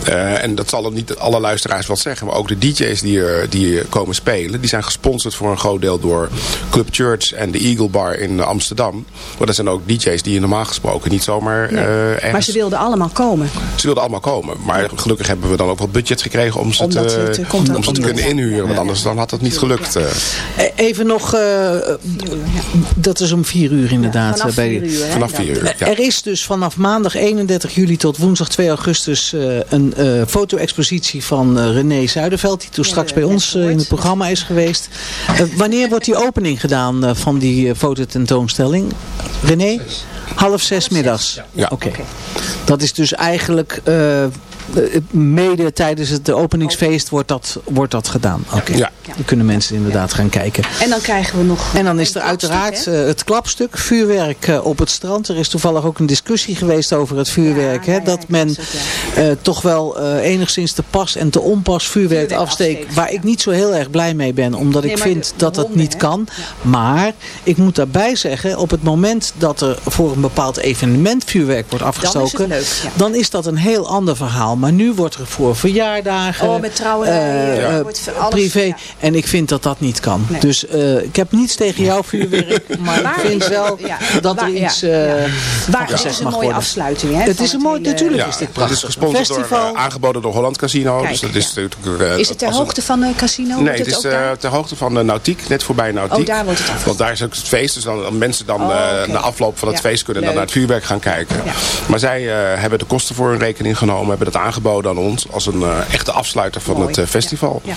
Eh, en dat zal er niet alle luisteraars wel zeggen. Maar ook de DJ's die, er, die hier komen spelen. Die zijn gesponsord voor een groot deel door Club Church en de Eagle Bar in Amsterdam. Maar dat zijn ook DJ's die je normaal gesproken niet zomaar Nee. eh, ergens... Maar ze wilden allemaal komen. Ze wilden allemaal komen. Maar gelukkig hebben we dan ook wat budget gekregen om ze, te, eh, om ze te kunnen inhuren. Want anders dan had dat niet gelukt. Even nog, eh, dat is om vier uur inderdaad. Vanaf eh, bij, 4 uur. hè, Vanaf dan. 4 uur. Ja. Er is dus vanaf maandag 31 juli tot woensdag 2 augustus eh, een eh, foto-expositie van René Zuiderveld. Die toen straks bij ons in het programma is geweest. Wanneer wordt die opening gedaan van die fototentoonstelling? René? Half zes middags. Ja. Oké. Dat is dus eigenlijk mede tijdens het openingsfeest wordt dat, wordt dat gedaan. Oké. Ja. Dan kunnen mensen inderdaad gaan kijken. En dan krijgen we nog... En dan is er uiteraard eh, het klapstuk, vuurwerk eh, op het strand. Er is toevallig ook een discussie geweest over het vuurwerk. hè, dat men eh, toch wel eh, enigszins te pas en te onpas vuurwerk afsteekt. Waar ik niet zo heel erg blij mee ben. Omdat Nee, ik vind de- de dat dat honden, niet hè? kan. Maar ik moet daarbij zeggen, op het moment dat er voor een bepaald evenement vuurwerk wordt afgestoken. leuk, ja. dan is dat een heel ander verhaal. Maar nu wordt er voor verjaardagen, Oh, met trouwerijen, eh, ja. eh, alles, privé. ja. En ik vind dat dat niet kan. Nee. Dus eh, ik heb niets tegen jouw vuurwerk. Maar Waar ik vind wel ja, dat er iets eh Waar is een mag mooie worden. afsluiting, hè? Het is een mooi, natuurlijk Ja, is dit het prachtig. is gesponsord Festival. door, eh, aangeboden door Holland Casino. Kijk, dus dat is natuurlijk... eh, Is het ter hoogte van het casino? Nee, het is eh, ter hoogte van de Nautiek, net voorbij Nautiek. Oh, daar wordt het. Want daar is ook het feest, dus dan, mensen dan Oh, eh, na afloop van het feest kunnen dan naar het vuurwerk gaan kijken. Maar zij eh, hebben de kosten voor hun rekening genomen, hebben dat aangeboden aan ons als een eh, echte afsluiter van Mooi. het eh, festival. Ja.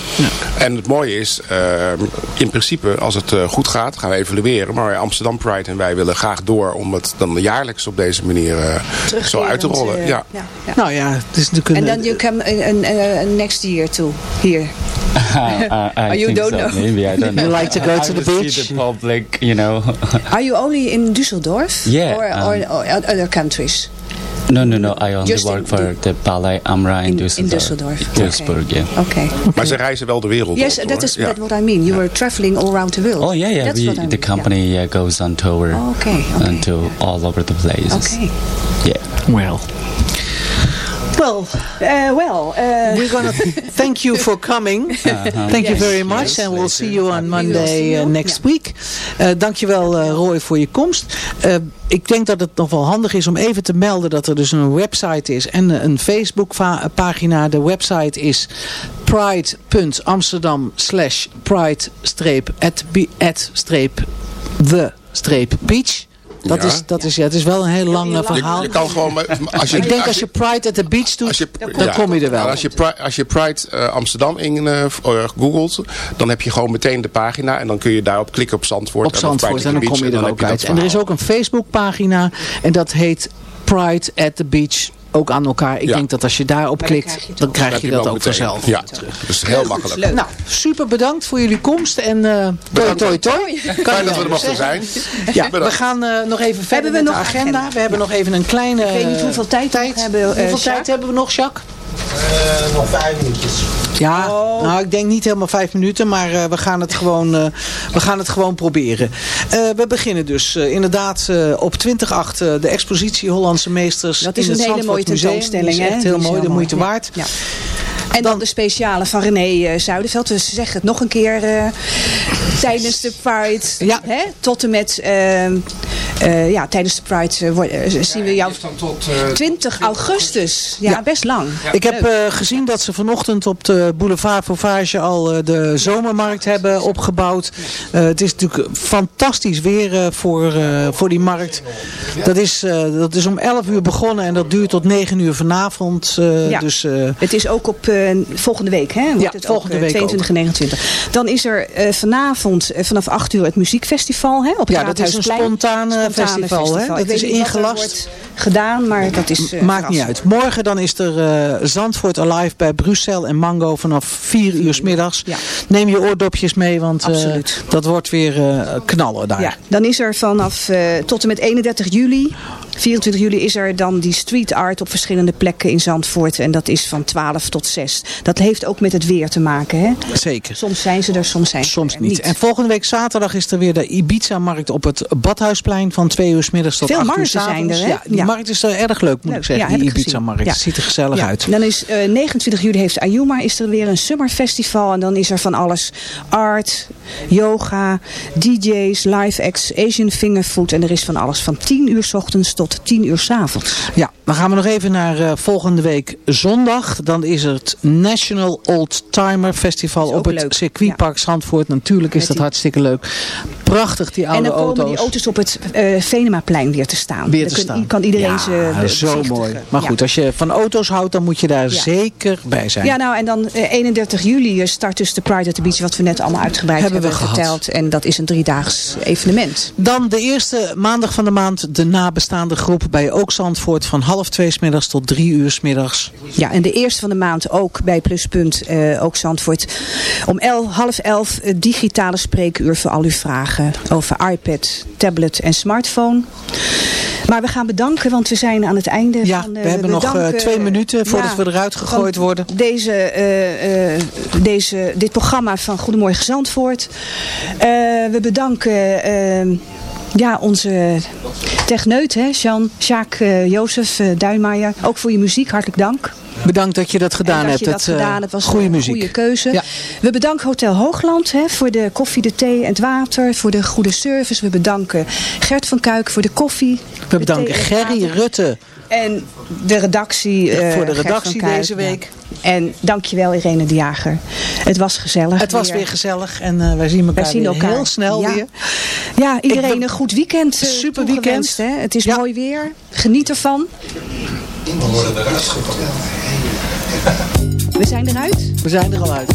En het mooie is, eh, in principe, als het eh, goed gaat, gaan we evalueren. Maar Amsterdam Pride en wij willen graag door om het dan jaarlijks op deze manier eh, zo uit te rollen. ja. ja, ja. Nou ja, het is natuurlijk En een... dan you come uh, uh, next year too, here. Uh, I Oh, you think don't so. know. Maybe I don't know. You like to go I to the beach? See the public, you know. Are you only in Düsseldorf? Yeah, Or, um, or, or other countries? No, no, no. I only Just in work for the- Ballet Amra in, In- in Düsseldorf. Düsseldorf. Duisburg, yeah. Okay. Maar ze reizen wel de wereld Yes, rond, that is what I mean. You were traveling all around the world. Oh yeah, yeah. That's we, what I the company uh, goes on tour Oh, okay, okay. until all over the places. Okay. Yeah. Well. Well, Uh, well, uh, we're going to thank you for coming. Thank you very much. Yes, and we'll later. see you on Monday you. uh, next Ja. week. Uh, dankjewel uh, Roy voor je komst. Uh, ik denk dat het nog wel handig is om even te melden dat er dus een website is en een Facebook pagina. De website is pride.amsterdam slash pride Dat, Ja. is, dat is, ja, het is wel een heel lang uh, Je, verhaal. je kan gewoon... Als je, ik denk als je Pride at the Beach doet, Als je, dan ja, kom je er wel. Als je Pride, als je Pride eh, Amsterdam in eh, eh, googelt, dan heb je gewoon meteen de pagina. En dan kun je daarop klikken op Zandvoort. op en Zandvoort en dan kom je er dan ook uit. dat En er is ook een Facebookpagina en dat heet Pride at the Beach. Ook aan elkaar. Ik Ja. denk dat als je daarop klikt, krijg je het dan krijg je dat ook vanzelf. Ja, dus heel makkelijk. leuk. Nou, super bedankt voor jullie komst en eh toi toi toi. Kan Fijn je dat we er mochten zijn. Ja, we gaan eh, nog even verder we met nog de agenda. agenda? We hebben nog even een kleine Ik weet niet hoeveel tijd we nog hebben, eh, Hoeveel Jacques? tijd hebben we nog, Jacques? Nog vijf minuutjes. Ja, Oh. nou ik denk niet helemaal vijf minuten, maar eh, we, gaan het gewoon, eh, we gaan het gewoon proberen. Eh, we beginnen dus eh, inderdaad eh, op 20-8 eh, de expositie Hollandse Meesters Dat is in een het hele Zandvoort mooie tentoonstelling. Is hè? echt heel mooi, de moeite waard. Ja. En dan, de speciale van René eh, Zuiderveld. We zeggen het nog een keer eh, tijdens de Pride. Ja. Hè? Tot en met, eh, eh, ja, tijdens de Pride eh, eh, zien we jou 20 augustus. Ja, Ja. best lang. Ik heb eh, gezien dat ze vanochtend op de boulevard Fauvage al de zomermarkt hebben opgebouwd. Eh, het is natuurlijk fantastisch weer voor, eh, voor die markt. Dat is, eh, dat is om 11 uur begonnen en dat duurt tot 9 uur vanavond. eh, Ja. Dus eh, Het is ook op eh, volgende week, hè? Wordt Ja, het volgende ook, week 22 en 29. Dan is er eh, vanavond vanaf 8 uur het muziekfestival, hè? Op het Ja, dat is een spontane festival, hè? Dat is ingelast. gedaan, maar dat is eh, Maakt niet uit. Morgen dan is er eh, Zandvoort Alive bij Brussel en Mango vanaf 4 uur s middags. Ja. Neem je oordopjes mee, want eh, dat wordt weer knallen daar. Ja, dan is er vanaf tot en met 31 juli, 24 juli, is er dan die street art op verschillende plekken in Zandvoort. En dat is van 12 tot 6. Dat heeft ook met het weer te maken, hè? Zeker. Soms zijn ze er, soms zijn ze Soms er niet. En volgende week zaterdag is er weer de Ibiza-markt op het Badhuisplein van 2 uur s middags tot Veel 8 uur markten s zijn avonds. er, hè? Ja, die Ja. markt is er erg leuk, moet Leuk. ik zeggen. Ja, die. Ibiza-markt. Ziet er gezellig uit. Dan is eh, 29 juli heeft Ayuma is er weer een summerfestival. En dan is er van alles art, yoga, DJ's, live acts, Asian fingerfood. En er is van alles van 10 uur s ochtends tot 10 uur s avonds. Ja, dan gaan we nog even naar eh, volgende week zondag. Dan is het National Old Timer Festival op het leuk, circuitpark Zandvoort. Natuurlijk is Met dat die- hartstikke leuk. Prachtig, die En oude dan komen auto's. die auto's op het eh Venemaplein weer te staan. Weer Dan te kun- staan. kan iedereen Ja, ze zo mooi. Maar goed, als je van auto's houdt, dan moet je daar zeker bij zijn. Ja, nou en dan eh, 31 juli eh, start dus de Pride at the Beach, wat we net allemaal uitgebreid Hebben hebben, we gehad. verteld. En dat is een driedaags evenement. Dan de eerste maandag van de maand de nabestaande groep bij Ook Zandvoort van half twee 's middags tot drie uur 's middags. Ja, en de eerste van de maand ook bij Pluspunt, eh, ook Zandvoort. Om el, half elf eh, digitale spreekuur voor al uw vragen over iPad, tablet en smartphone. Maar we gaan bedanken, want we zijn aan het einde Ja, van... eh, we hebben nog, bedanken, eh, twee minuten voordat ja, we eruit gegooid worden. Deze, eh, eh, deze, dit programma van Goedemorgen Zandvoort. Eh, we bedanken... eh, ja, onze techneut, hè, Jean, Jacques, eh, Jozef Duinmaier. Ook voor je muziek, hartelijk dank. Bedankt dat je dat gedaan En dat hebt. je dat Het, eh, gedaan hebt, was goede een muziek. goede keuze. Ja. We bedanken Hotel Hoogland hè, voor de koffie, de thee en het water. Voor de goede service. We bedanken Gert van Kuik voor de koffie. We bedanken Gerry Rutte En de redactie. eh, voor de redactie Kuik. deze week. En dankjewel Irene de Jager. Het was gezellig. Het was weer gezellig en eh, wij zien elkaar, Wij zien weer elkaar heel snel ja. weer. Ja, iedereen een goed weekend. Super weekend. Hè? Het is mooi weer. Geniet ervan. We zijn eruit. We zijn er al uit.